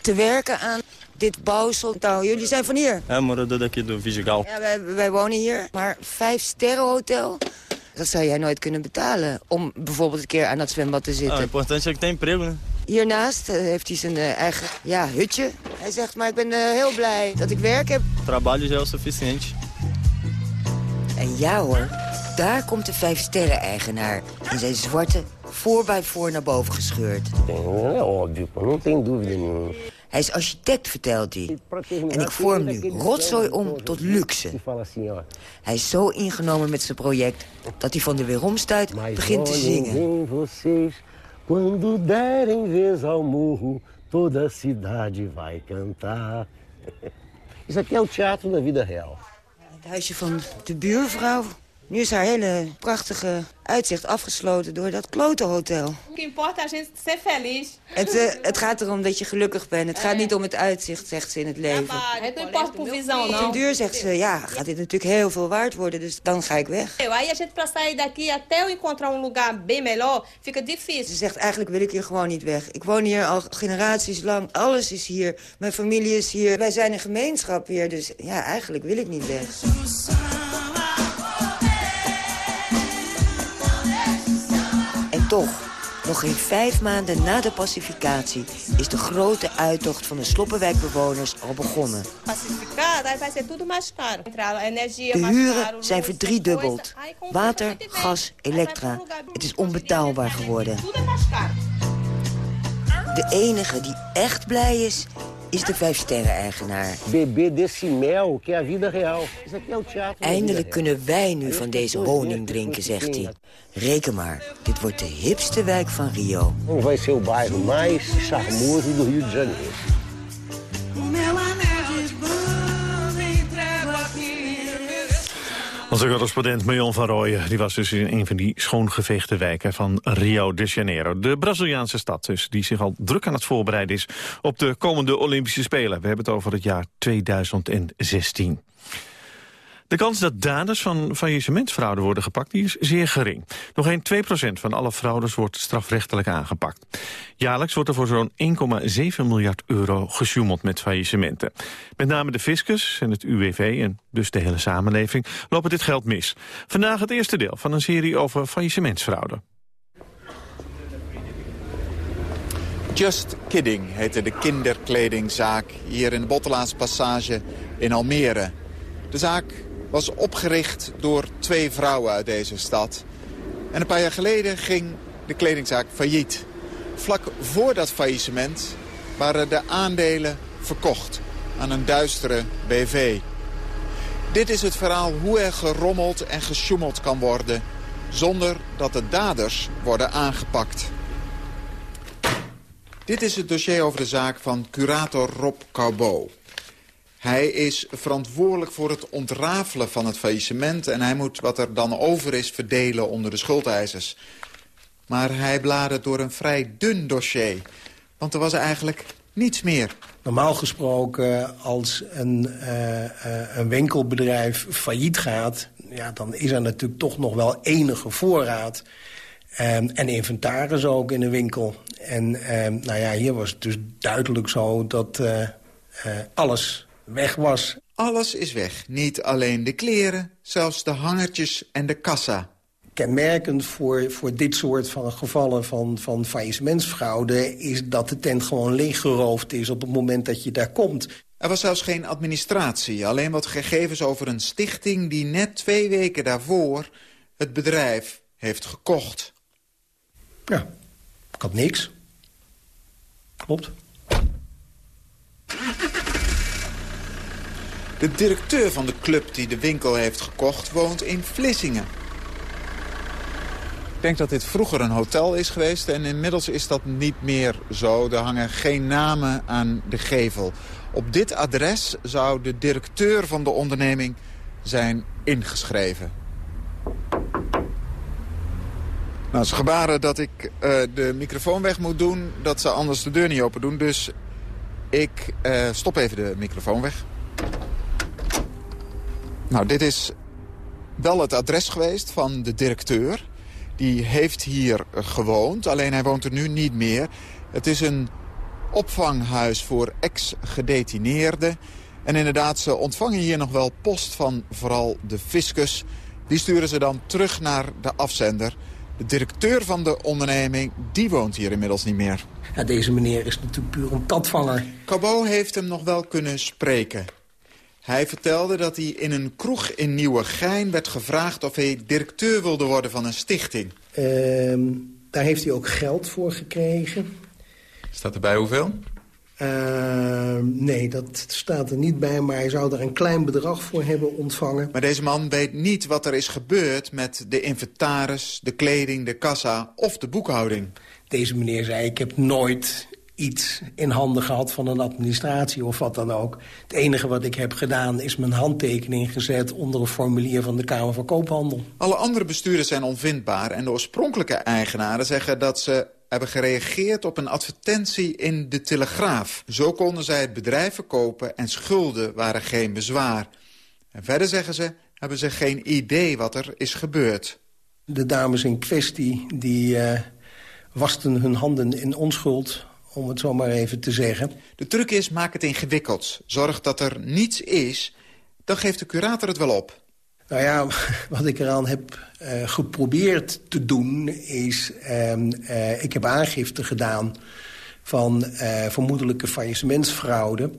te werken aan dit bouwsel. Nou, jullie zijn van hier. É, morador daqui do Vidigal. Ja, wij, wij wonen hier. Maar vijf sterren hotel, dat zou jij nooit kunnen betalen. Om bijvoorbeeld een keer aan dat zwembad te Ah, zitten. importante é que tem emprego, né? Hiernaast eh, heeft hij zijn eh, eigen ja, hutje. Hij zegt, maar ik ben eh, heel blij dat ik werk heb. Trabalho já é o suficiente. En ja hoor, daar komt de vijf sterren eigenaar. In zijn zwarte 4x4 naar boven gescheurd. É óbvio, não tem dúvida nenhuma. Hij is architect, vertelt hij. En ik vorm nu rotzooi om tot luxe. Hij is zo ingenomen met zijn project dat hij van de weeromstuit begint te zingen. Quando derem vez ao murro, toda a cidade vai cantar. Isso aqui é o teatro da vida real. Het huisje van de buurvrouw. Nu is haar hele prachtige uitzicht afgesloten door dat klote hotel. O que importa é a gente ser feliz. Het, eh, het gaat erom dat je gelukkig bent. Het gaat niet om het uitzicht, zegt ze in het leven. Het importa por visão, Ten não. duur zegt ze, ja, gaat dit natuurlijk heel veel waard worden, dus dan ga ik weg. Eu, Aí a gente, pra sair daqui até eu encontrar um lugar bem melhor, fica Ze difícil. zegt, eigenlijk wil ik hier gewoon niet weg. Ik woon hier al generaties lang, alles is hier. Mijn familie is hier, wij zijn een gemeenschap hier. Dus ja, eigenlijk wil ik niet weg. Toch, Nog geen vijf maanden na de pacificatie is de grote uittocht van de Sloppenwijkbewoners al begonnen. De huren zijn verdriedubbeld. Water, gas, elektra. Het is onbetaalbaar geworden. De enige die echt blij is, is de vijfsterren-eigenaar. Desse mel, que é a vida real. Eindelijk kunnen wij nu van deze honing drinken, zegt hij. Reken maar, dit wordt de hipste wijk van Rio. Vai ser o bairro mais charmoso do Rio de Janeiro. Onze correspondent Marion van Rooyen die was dus in een van die schoongeveegde wijken van Rio de Janeiro. De Braziliaanse stad dus, die zich al druk aan het voorbereiden is op de komende Olympische Spelen. We hebben het over het jaar 2016. De kans dat daders van faillissementsfraude worden gepakt die is zeer gering. Nog geen 2% van alle fraudes wordt strafrechtelijk aangepakt. Jaarlijks wordt er voor zo'n 1,7 miljard euro gesjoemeld met faillissementen. Met name de fiscus en het UWV en dus de hele samenleving lopen dit geld mis. Vandaag het eerste deel van een serie over faillissementsfraude. Just Kidding heette de kinderkledingzaak hier in de Bottelaars Passage in Almere. De zaak was opgericht door twee vrouwen uit deze stad. En een paar jaar geleden ging de kledingzaak failliet. Vlak voor dat faillissement waren de aandelen verkocht aan een duistere BV. Dit is het verhaal hoe er gerommeld en gesjoemeld kan worden... zonder dat de daders worden aangepakt. Dit is het dossier over de zaak van curator Rob Carbo. Hij is verantwoordelijk voor het ontrafelen van het faillissement... en hij moet wat er dan over is verdelen onder de schuldeisers. Maar hij bladert door een vrij dun dossier. Want er was eigenlijk niets meer. Normaal gesproken, als een, eh, eh, een winkelbedrijf failliet gaat... Ja, dan is er natuurlijk toch nog wel enige voorraad. Ehm, en inventaris ook in de winkel. En ehm, nou ja, hier was het dus duidelijk zo dat eh, alles weg was. Alles is weg. Niet alleen de kleren, zelfs de hangertjes en de kassa. Kenmerkend voor, voor dit soort van gevallen van, van faillissementsfraude... is dat de tent gewoon leeggeroofd is op het moment dat je daar komt. Er was zelfs geen administratie, alleen wat gegevens over een stichting... die net twee weken daarvoor het bedrijf heeft gekocht. Ja, ik had niks. Klopt. De directeur van de club die de winkel heeft gekocht woont in Vlissingen. Ik denk dat dit vroeger een hotel is geweest en inmiddels is dat niet meer zo. Er hangen geen namen aan de gevel. Op dit adres zou de directeur van de onderneming zijn ingeschreven. Nou, ze gebaren dat ik eh, de microfoon weg moet doen, dat ze anders de deur niet open doen. Dus ik eh, stop even de microfoon weg. Nou, dit is wel het adres geweest van de directeur. Die heeft hier gewoond, alleen hij woont er nu niet meer. Het is een opvanghuis voor ex-gedetineerden. En inderdaad, ze ontvangen hier nog wel post van vooral de fiscus. Die sturen ze dan terug naar de afzender. De directeur van de onderneming, die woont hier inmiddels niet meer. Ja, deze meneer is natuurlijk puur een tatvanger. Cabot heeft hem nog wel kunnen spreken. Hij vertelde dat hij in een kroeg in Nieuwegein werd gevraagd... of hij directeur wilde worden van een stichting. Ehm, daar heeft hij ook geld voor gekregen. Staat erbij hoeveel? Ehm, nee, dat staat er niet bij, maar hij zou er een klein bedrag voor hebben ontvangen. Maar deze man weet niet wat er is gebeurd met de inventaris, de kleding, de kassa of de boekhouding. Deze meneer zei, ik heb nooit iets in handen gehad van een administratie of wat dan ook. Het enige wat ik heb gedaan is mijn handtekening gezet onder een formulier van de Kamer van Koophandel. Alle andere bestuurders zijn onvindbaar en de oorspronkelijke eigenaren zeggen dat ze hebben gereageerd op een advertentie in de Telegraaf. Zo konden zij het bedrijf verkopen en schulden waren geen bezwaar. En verder zeggen ze, hebben ze geen idee wat er is gebeurd. De dames in kwestie die uh, wasten hun handen in onschuld om het zo maar even te zeggen. De truc is, maak het ingewikkeld. Zorg dat er niets is, dan geeft de curator het wel op. Nou ja, wat ik eraan heb uh, geprobeerd te doen is... Uh, uh, ik heb aangifte gedaan van vermoedelijke faillissementsfraude.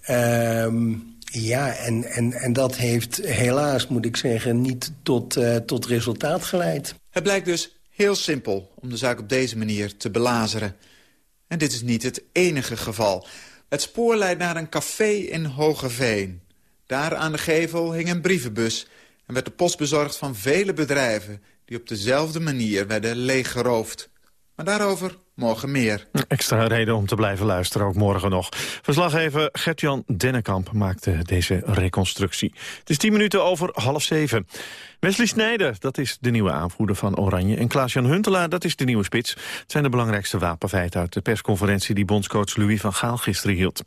Ehm, ja, en, en, en dat heeft helaas, moet ik zeggen, niet tot, tot resultaat geleid. Het blijkt dus heel simpel om de zaak op deze manier te belazeren. En dit is niet het enige geval. Het spoor leidt naar een café in Hogeveen. Daar aan de gevel hing een brievenbus en werd de post bezorgd van vele bedrijven... die op dezelfde manier werden leeggeroofd. Maar daarover morgen meer. Extra reden om te blijven luisteren, ook morgen nog. Verslaggever Gert-Jan Dennekamp maakte deze reconstructie. Het is tien minuten over half zeven. Wesley Snijder, dat is de nieuwe aanvoerder van Oranje. En Klaas-Jan Huntelaar, dat is de nieuwe spits. Het zijn de belangrijkste wapenfeiten uit de persconferentie... die bondscoach Louis van Gaal gisteren hield.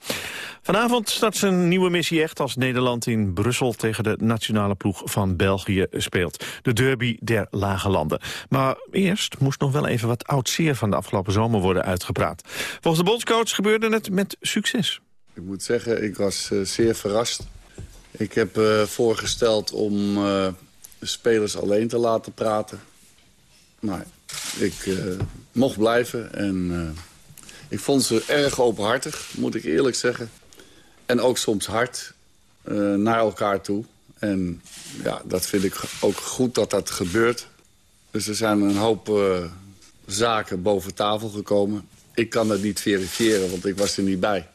Vanavond start zijn nieuwe missie echt als Nederland in Brussel... tegen de nationale ploeg van België speelt. De derby der lage landen. Maar eerst moest nog wel even wat oud zeer van de afgelopen zomer worden uitgepraat. Volgens de bondscoach gebeurde het met succes. Ik moet zeggen, ik was uh, zeer verrast. Ik heb uh, voorgesteld om... Uh, spelers alleen te laten praten. Maar ik uh, mocht blijven en uh, ik vond ze erg openhartig, moet ik eerlijk zeggen. En ook soms hard uh, naar elkaar toe. En ja, dat vind ik ook goed dat dat gebeurt. Dus er zijn een hoop zaken boven tafel gekomen. Ik kan dat niet verifiëren, want ik was er niet bij.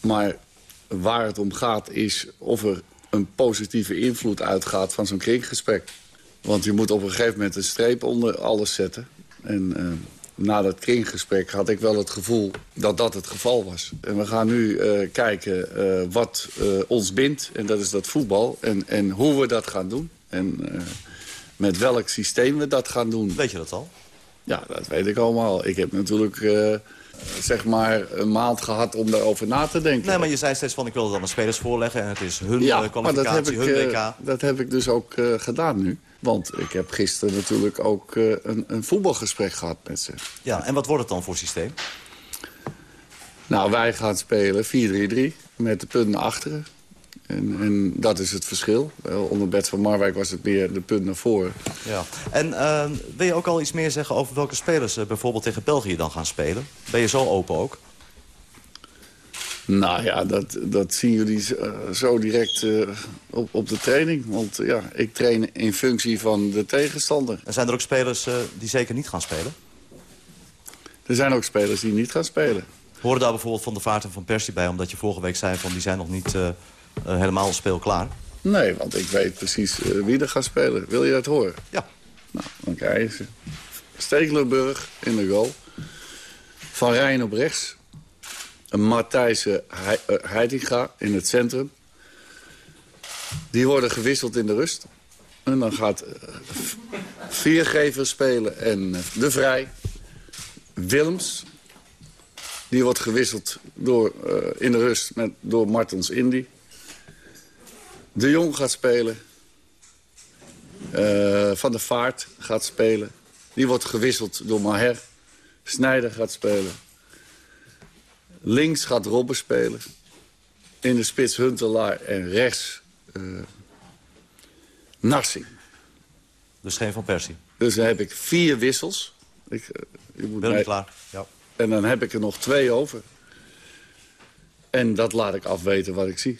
Maar waar het om gaat is of er een positieve invloed uitgaat van zo'n kringgesprek. Want je moet op een gegeven moment een streep onder alles zetten. En uh, na dat kringgesprek had ik wel het gevoel dat dat het geval was. En we gaan nu uh, kijken uh, wat ons bindt, en dat is dat voetbal. En, en hoe we dat gaan doen. En met welk systeem we dat gaan doen. Weet je dat al? Ja, dat weet ik allemaal. Ik heb natuurlijk zeg maar een maand gehad om daarover na te denken. Nee, maar je zei steeds van ik wil het aan de spelers voorleggen... en het is hun ja, kwalificatie, dat heb hun ik, WK. dat heb ik dus ook gedaan nu. Want ik heb gisteren natuurlijk ook een, een, voetbalgesprek gehad met ze. Ja, en wat wordt het dan voor systeem? Nou, wij gaan spelen 4-3-3 met de punten achteren. En, en, dat is het verschil. Onder Bert van Marwijk was het meer de punt naar voren. Ja. En uh, wil je ook al iets meer zeggen over welke spelers uh, bijvoorbeeld tegen België dan gaan spelen? Ben je zo open ook? Nou ja, dat, dat zien jullie zo direct uh, op, op de training. Want ja, ik train in functie van de tegenstander. En zijn er ook spelers die zeker niet gaan spelen? Er zijn ook spelers die niet gaan spelen. Horen daar bijvoorbeeld Van de Vaart en Van Persie bij? Omdat je vorige week zei van die zijn nog niet helemaal speelklaar? Nee, want ik weet precies uh, wie er gaat spelen. Wil je dat horen? Ja. Nou, dan krijg je ze. Stekelenburg in de goal. Van Rijn op rechts. Matthijs uh, Heitinga in het centrum. Die worden gewisseld in de rust. En dan gaat Viergever spelen en De Vrij. Willems. Die wordt gewisseld door, in de rust met, door Martens Indy. De Jong gaat spelen. Uh, Van der Vaart gaat spelen. Die wordt gewisseld door Maher. Snijder gaat spelen. Links gaat Robben spelen. In de spits Huntelaar en rechts uh, Narsing. Dus geen Van Persie? Dus dan heb ik vier wissels. Ik, uh, je moet mij... klaar? Ja. En dan heb ik er nog twee over. En dat laat ik afweten wat ik zie.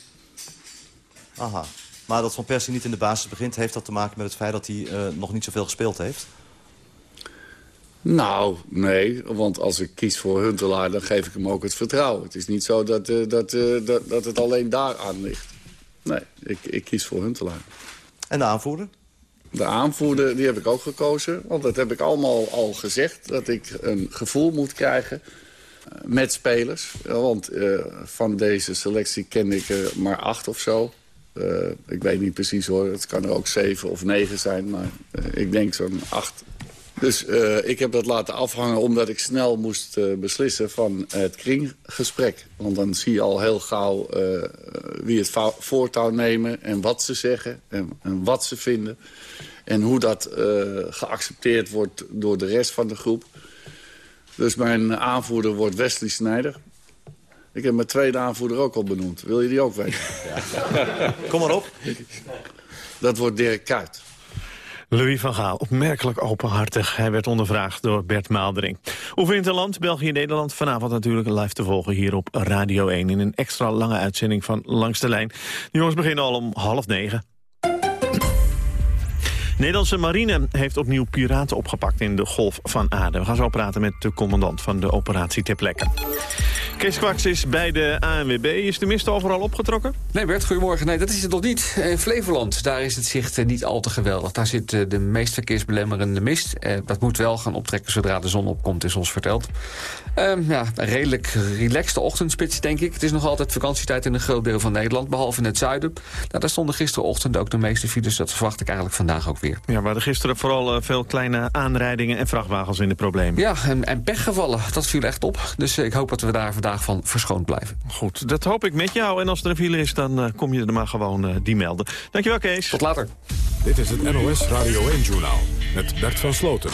Aha. Maar dat Van Persie niet in de basis begint... heeft dat te maken met het feit dat hij uh, nog niet zoveel gespeeld heeft? Nou, nee. Want als ik kies voor Huntelaar, dan geef ik hem ook het vertrouwen. Het is niet zo dat, uh, dat, uh, dat, dat het alleen daar aan ligt. Nee, ik, ik kies voor Huntelaar. En de aanvoerder? De aanvoerder, die heb ik ook gekozen. Want dat heb ik allemaal al gezegd. Dat ik een gevoel moet krijgen met spelers. Want uh, van deze selectie ken ik er maar acht of zo. Uh, ik weet niet precies hoor, het kan er ook zeven of negen zijn, maar uh, ik denk zo'n acht. Dus uh, ik heb dat laten afhangen omdat ik snel moest beslissen van het kringgesprek. Want dan zie je al heel gauw wie het voortouw nemen en wat ze zeggen en, en wat ze vinden. En hoe dat geaccepteerd wordt door de rest van de groep. Dus mijn aanvoerder wordt Wesley Snijder. Ik heb mijn tweede aanvoerder ook al benoemd. Wil je die ook weten? Ja. Kom maar op. dat wordt Dirk Kuyt. Louis van Gaal, opmerkelijk openhartig. Hij werd ondervraagd door Bert Maaldering. Hoe vindt het land, België en Nederland? Vanavond natuurlijk live te volgen hier op Radio 1... in een extra lange uitzending van Langs de Lijn. De jongens beginnen al om half negen. Nederlandse marine heeft opnieuw piraten opgepakt in de Golf van Aden. We gaan zo praten met de commandant van de operatie ter plekke. Kees Kwaks is bij de ANWB. Is de mist overal opgetrokken? Nee Bert, goedemorgen. Nee, dat is het nog niet. In Flevoland, daar is het zicht eh, niet al te geweldig. Daar zit eh, de meest verkeersbelemmerende mist. Eh, dat moet wel gaan optrekken zodra de zon opkomt, is ons verteld. Ehm, ja, een redelijk relaxte ochtendspits, denk ik. Het is nog altijd vakantietijd in een groot deel van Nederland, behalve in het zuiden. Nou, daar stonden gisterochtend ook de meeste files. Dat verwacht ik eigenlijk vandaag ook weer. Ja, we hadden gisteren vooral eh, veel kleine aanrijdingen en vrachtwagens in de problemen. Ja, en, en pechgevallen, dat viel echt op. Dus eh, ik hoop dat we daar vandaag van verschoond blijven. Goed, dat hoop ik met jou. En als er een file is, dan eh, kom je er maar gewoon die melden. Dankjewel, Kees. Tot later. Dit is het NOS Radio 1-journaal met Bert van Sloten.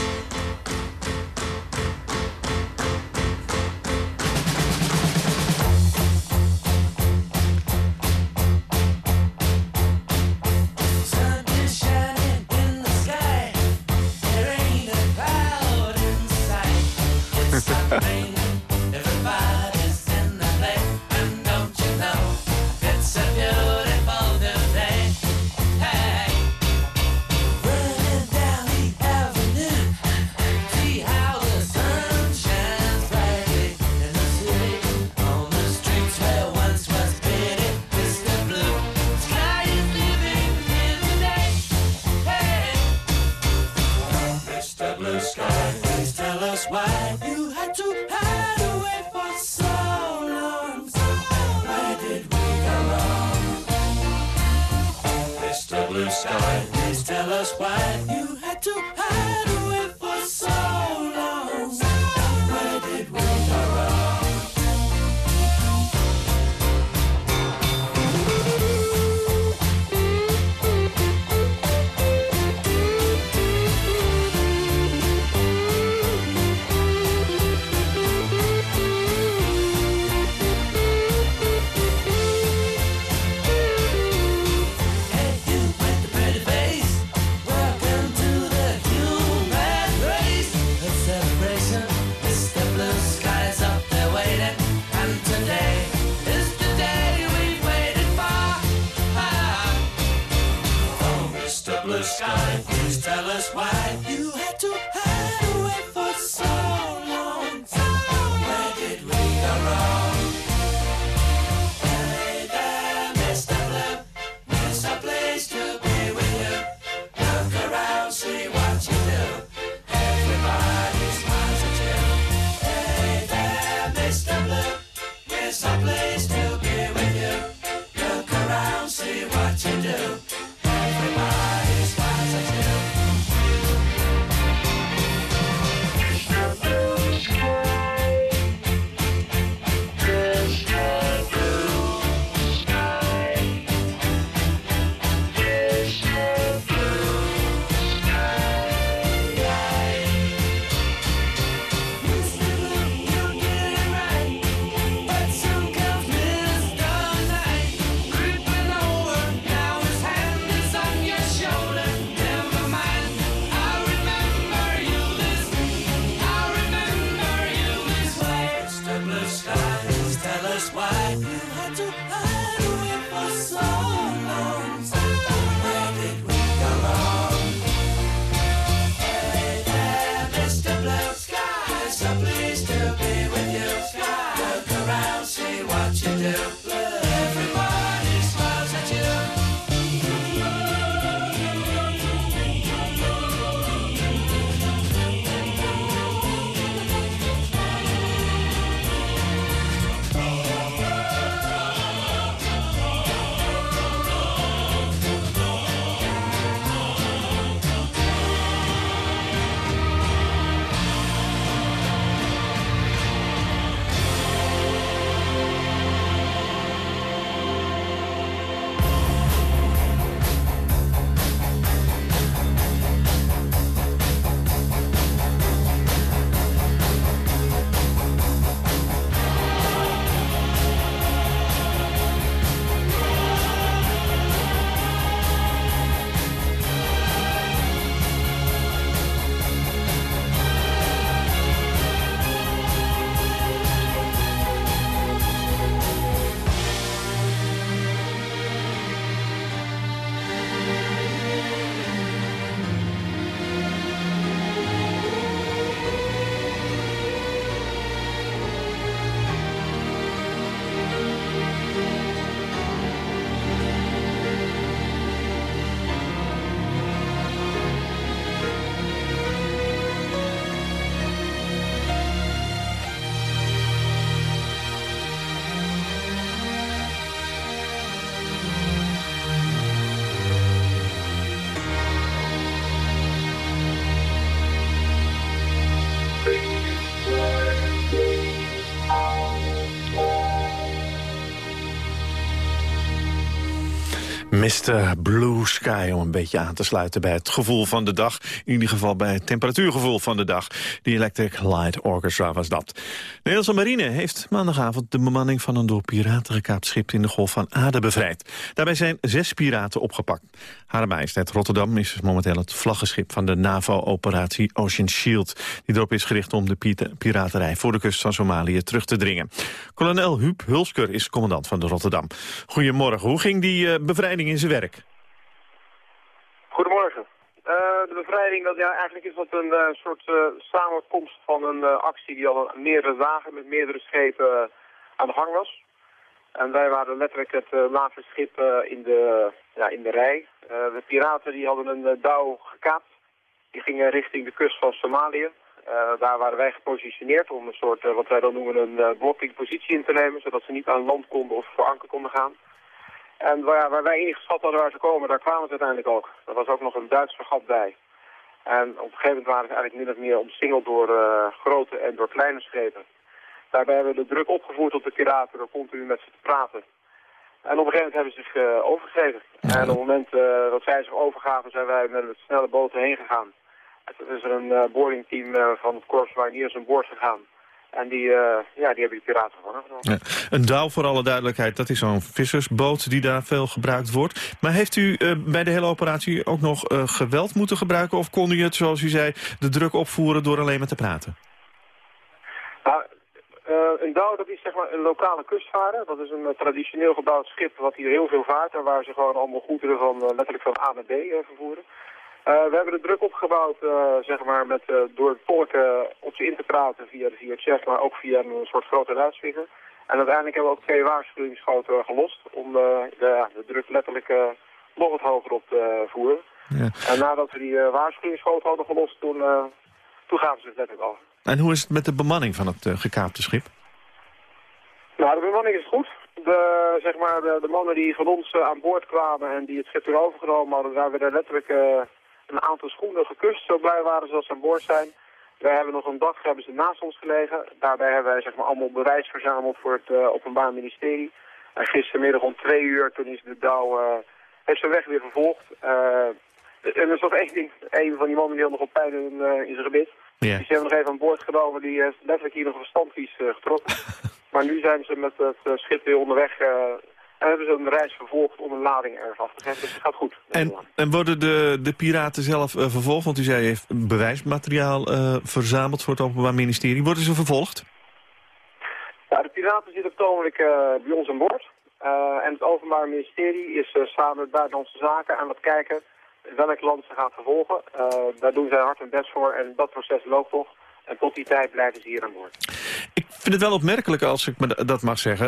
Mr. Blue Sky, please tell us why you Mr. Blue Sky, om een beetje aan te sluiten bij het gevoel van de dag. In ieder geval bij het temperatuurgevoel van de dag. Die Electric Light Orchestra was dat. De Nederlandse marine heeft maandagavond de bemanning van een door piraten gekaapt schip in de Golf van Aden bevrijd. Daarbij zijn zes piraten opgepakt. Majesteit Rotterdam is momenteel het vlaggenschip van de NAVO-operatie Ocean Shield. Die erop is gericht om de piraterij voor de kust van Somalië terug te dringen. Kolonel Huub Hulsker is commandant van de Rotterdam. Goedemorgen, hoe ging die uh, bevrijding in zijn werk? Goedemorgen. Uh, de bevrijding, dat, ja, eigenlijk is dat een uh, soort samenkomst van een actie die al meerdere dagen met meerdere schepen aan de gang was. En wij waren letterlijk het laatste schip in, de, ja, in de rij. de piraten die hadden een douw gekaapt. Die gingen richting de kust van Somalië. daar waren wij gepositioneerd om een soort, wat wij dan noemen, een blocking positie in te nemen. Zodat ze niet aan land konden of voor anker konden gaan. En waar, waar wij ingeschat hadden waar ze komen, daar kwamen ze uiteindelijk ook. Er was ook nog een Duits vergat bij. En op een gegeven moment waren ze eigenlijk min of meer omsingeld door uh, grote en door kleine schepen. Daarbij hebben we de druk opgevoerd op de piraten door continu met ze te praten. En op een gegeven moment hebben ze zich uh, overgegeven. En op het moment uh, dat zij zich overgaven, zijn wij met een snelle boten heen gegaan. En toen is er een uh, boardingteam van het hier is aan boord gegaan. En die, ja, die hebben die piraten gevangen genomen. Ja. Een douw, voor alle duidelijkheid, dat is zo'n vissersboot die daar veel gebruikt wordt. Maar heeft u bij de hele operatie ook nog geweld moeten gebruiken... of kon u het, zoals u zei, de druk opvoeren door alleen maar te praten? Nou, een douw, dat is zeg maar een lokale kustvaarder. Dat is een traditioneel gebouwd schip wat hier heel veel vaart... en waar ze gewoon allemaal goederen van letterlijk van A naar B vervoeren. Uh, we hebben de druk opgebouwd, uh, zeg maar, met, uh, door tolken op ze in te praten via, via chat, maar ook via een soort grote luidspreker. En uiteindelijk hebben we ook twee waarschuwingsschoten gelost om de, de druk letterlijk nog wat hoger op te voeren. Ja. En nadat we die waarschuwingsschoten hadden gelost, toen, toen gaven ze het letterlijk af. En hoe is het met de bemanning van het gekaapte schip? Nou, de bemanning is goed. De, zeg maar, de, mannen die van ons aan boord kwamen en die het schip weer overgenomen hadden, daar werden letterlijk een aantal schoenen gekust. Zo blij waren ze als ze aan boord zijn. Wij hebben nog een dag hebben ze naast ons gelegen. Daarbij hebben wij zeg maar, allemaal bewijs verzameld voor het Openbaar Ministerie. En gistermiddag om twee uur, toen is de Douw, uh, heeft zijn weg weer vervolgd. En er is nog één ding. Van die mannen die had nog op pijn in, in zijn gebit. Ja. Die zijn nog even aan boord genomen. Die heeft letterlijk hier nog een standvies getrokken. maar nu zijn ze met het schip weer onderweg en hebben ze een reis vervolgd om een lading ergens af te geven. Dus het gaat goed. En, en worden de, de piraten zelf vervolgd? Want u zei, heeft bewijsmateriaal verzameld voor het Openbaar Ministerie. Worden ze vervolgd? Ja, de piraten zitten op het ogenblik bij ons aan boord. en het Openbaar Ministerie is samen met Buitenlandse Zaken aan het kijken welk land ze gaan vervolgen. daar doen zij hard hun best voor en dat proces loopt toch. En tot die tijd blijven ze hier aan boord. Ik vind het wel opmerkelijk als ik me dat mag zeggen.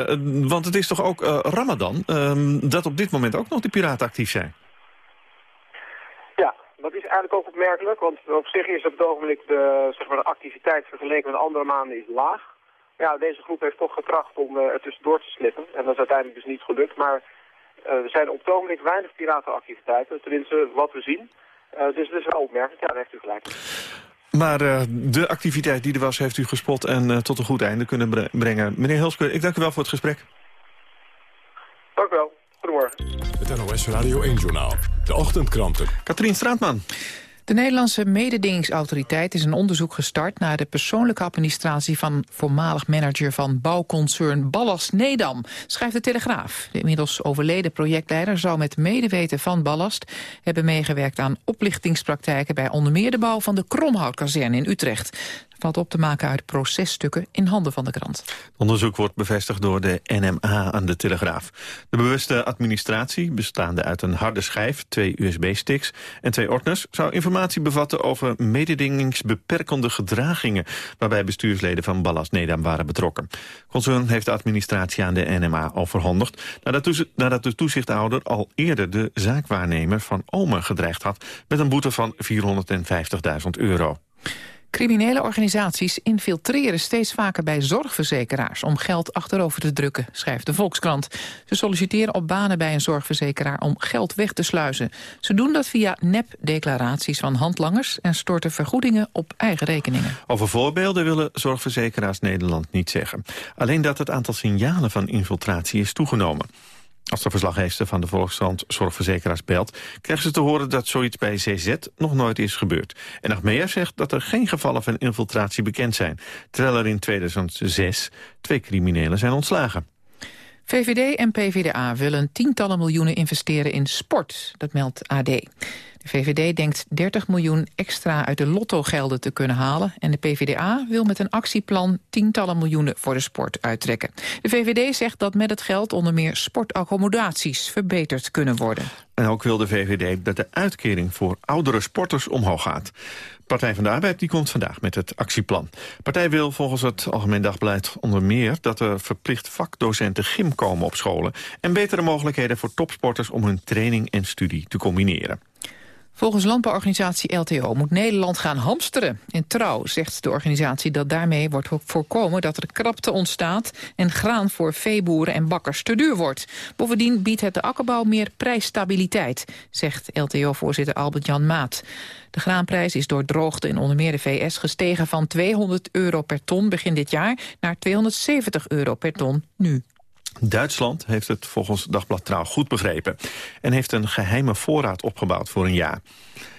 Want het is toch ook uh, Ramadan um, dat op dit moment ook nog de piraten actief zijn? Ja, dat is eigenlijk ook opmerkelijk. Want op zich is op het ogenblik de, zeg maar, de activiteit vergeleken met andere maanden is laag. Ja, deze groep heeft toch getracht om uh, er tussendoor te slippen. En dat is uiteindelijk dus niet gelukt. Maar er zijn op het ogenblik weinig piratenactiviteiten. Tenminste, wat we zien. dus dat is wel opmerkelijk. Ja, daar heeft u gelijk. Maar uh, de activiteit die er was, heeft u gespot en uh, tot een goed einde kunnen bre brengen. Meneer Helsker, ik dank u wel voor het gesprek. Dank u wel. Goedemorgen. Het NOS Radio 1-journaal. De ochtendkranten. Katrien Straatman. De Nederlandse mededingingsautoriteit is een onderzoek gestart... naar de persoonlijke administratie van voormalig manager van bouwconcern Ballast Nedam, schrijft de Telegraaf. De inmiddels overleden projectleider zou met medeweten van Ballast... hebben meegewerkt aan oplichtingspraktijken bij onder meer de bouw van de Kromhoutkazerne in Utrecht valt op te maken uit processtukken in handen van de krant. Onderzoek wordt bevestigd door de NMA aan de Telegraaf. De bewuste administratie, bestaande uit een harde schijf, twee USB-sticks en twee ordners, zou informatie bevatten over mededingingsbeperkende gedragingen, waarbij bestuursleden van Ballast Nedam waren betrokken. Concern heeft de administratie aan de NMA overhandigd, nadat, de toezichthouder al eerder de zaakwaarnemer van Omen gedreigd had met een boete van 450.000 euro. Criminele organisaties infiltreren steeds vaker bij zorgverzekeraars... om geld achterover te drukken, schrijft de Volkskrant. Ze solliciteren op banen bij een zorgverzekeraar om geld weg te sluizen. Ze doen dat via nep-declaraties van handlangers... en storten vergoedingen op eigen rekeningen. Over voorbeelden willen zorgverzekeraars Nederland niet zeggen. Alleen dat het aantal signalen van infiltratie is toegenomen. Als de verslaggever van de Volkskrant Zorgverzekeraars belt... krijgen ze te horen dat zoiets bij CZ nog nooit is gebeurd. En Achmea zegt dat er geen gevallen van infiltratie bekend zijn... terwijl er in 2006 twee criminelen zijn ontslagen. VVD en PvdA willen tientallen miljoenen investeren in sport. Dat meldt AD. De VVD denkt 30 miljoen extra uit de lottogelden te kunnen halen... en de PvdA wil met een actieplan tientallen miljoenen voor de sport uittrekken. De VVD zegt dat met het geld onder meer sportaccommodaties verbeterd kunnen worden. En ook wil de VVD dat de uitkering voor oudere sporters omhoog gaat. Partij van de Arbeid die komt vandaag met het actieplan. Partij wil volgens het Algemeen Dagbeleid onder meer... dat er verplicht vakdocenten gym komen op scholen... en betere mogelijkheden voor topsporters om hun training en studie te combineren. Volgens landbouworganisatie LTO moet Nederland gaan hamsteren. In Trouw zegt de organisatie dat daarmee wordt voorkomen dat er krapte ontstaat en graan voor veeboeren en bakkers te duur wordt. Bovendien biedt het de akkerbouw meer prijsstabiliteit, zegt LTO-voorzitter Albert-Jan Maat. De graanprijs is door droogte in onder meer de VS gestegen van 200 euro per ton begin dit jaar naar 270 euro per ton nu. Duitsland heeft het volgens Dagblad Trouw goed begrepen... en heeft een geheime voorraad opgebouwd voor een jaar.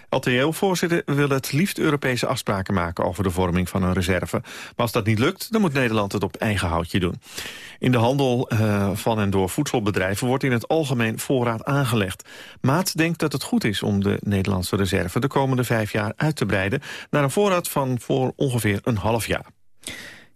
LTO-voorzitter wil het liefst Europese afspraken maken over de vorming van een reserve. Maar als dat niet lukt, dan moet Nederland het op eigen houtje doen. In de handel uh, van en door voedselbedrijven wordt in het algemeen voorraad aangelegd. Maat denkt dat het goed is om de Nederlandse reserve de komende vijf jaar uit te breiden... naar een voorraad van voor ongeveer een half jaar.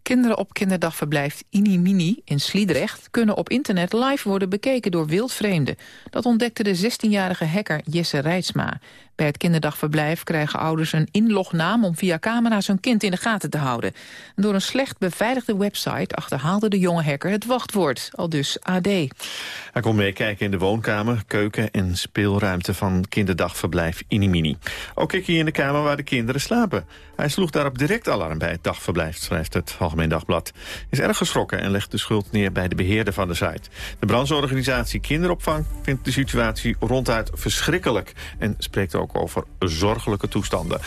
Kinderen op kinderdagverblijf Inimini in Sliedrecht... kunnen op internet live worden bekeken door wildvreemden. Dat ontdekte de 16-jarige hacker Jesse Rijtsma. Bij het kinderdagverblijf krijgen ouders een inlognaam... om via camera's hun kind in de gaten te houden. door een slecht beveiligde website achterhaalde de jonge hacker het wachtwoord. Al dus AD. Hij kon meekijken in de woonkamer, keuken en speelruimte... van kinderdagverblijf Inimini. Ook keek hij in de kamer waar de kinderen slapen. Hij sloeg daarop direct alarm bij het dagverblijf, schrijft het Algemeen Dagblad. Is erg geschrokken en legt de schuld neer bij de beheerder van de site. De brancheorganisatie Kinderopvang vindt de situatie ronduit verschrikkelijk... en spreekt ook over zorgelijke toestanden.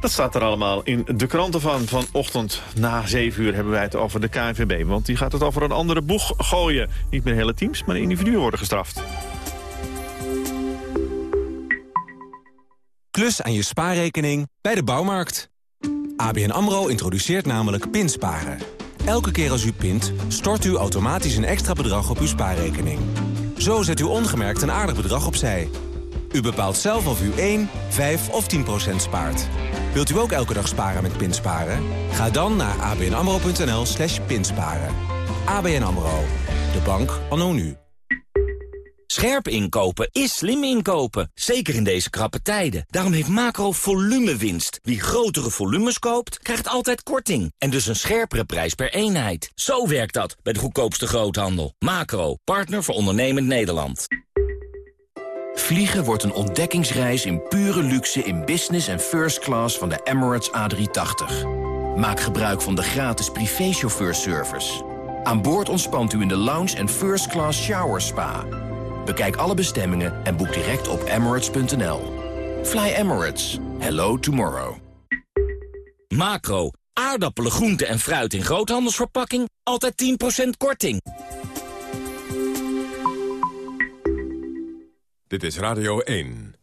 Dat staat er allemaal in de kranten van. Vanochtend na 7 uur hebben wij het over de KNVB. Want die gaat het over een andere boeg gooien. Niet meer hele teams, maar individuen worden gestraft. Klus aan je spaarrekening bij de bouwmarkt. ABN AMRO introduceert namelijk pinsparen. Elke keer als u pint, stort u automatisch een extra bedrag op uw spaarrekening. Zo zet u ongemerkt een aardig bedrag opzij... U bepaalt zelf of u 1, 5 of 10 procent spaart. Wilt u ook elke dag sparen met Pinsparen? Ga dan naar abnamro.nl slash pinsparen. ABN AMRO, de bank anno nu. Scherp inkopen is slim inkopen, zeker in deze krappe tijden. Daarom heeft Macro winst. Wie grotere volumes koopt, krijgt altijd korting. En dus een scherpere prijs per eenheid. Zo werkt dat bij de goedkoopste groothandel. Macro, partner voor ondernemend Nederland. Vliegen wordt een ontdekkingsreis in pure luxe in business en first class van de Emirates A380. Maak gebruik van de gratis privéchauffeurservice. Aan boord ontspant u in de lounge en first class shower spa. Bekijk alle bestemmingen en boek direct op emirates.nl. Fly Emirates. Hello tomorrow. Macro. Aardappelen, groenten en fruit in groothandelsverpakking. Altijd 10% korting. Dit is Radio 1.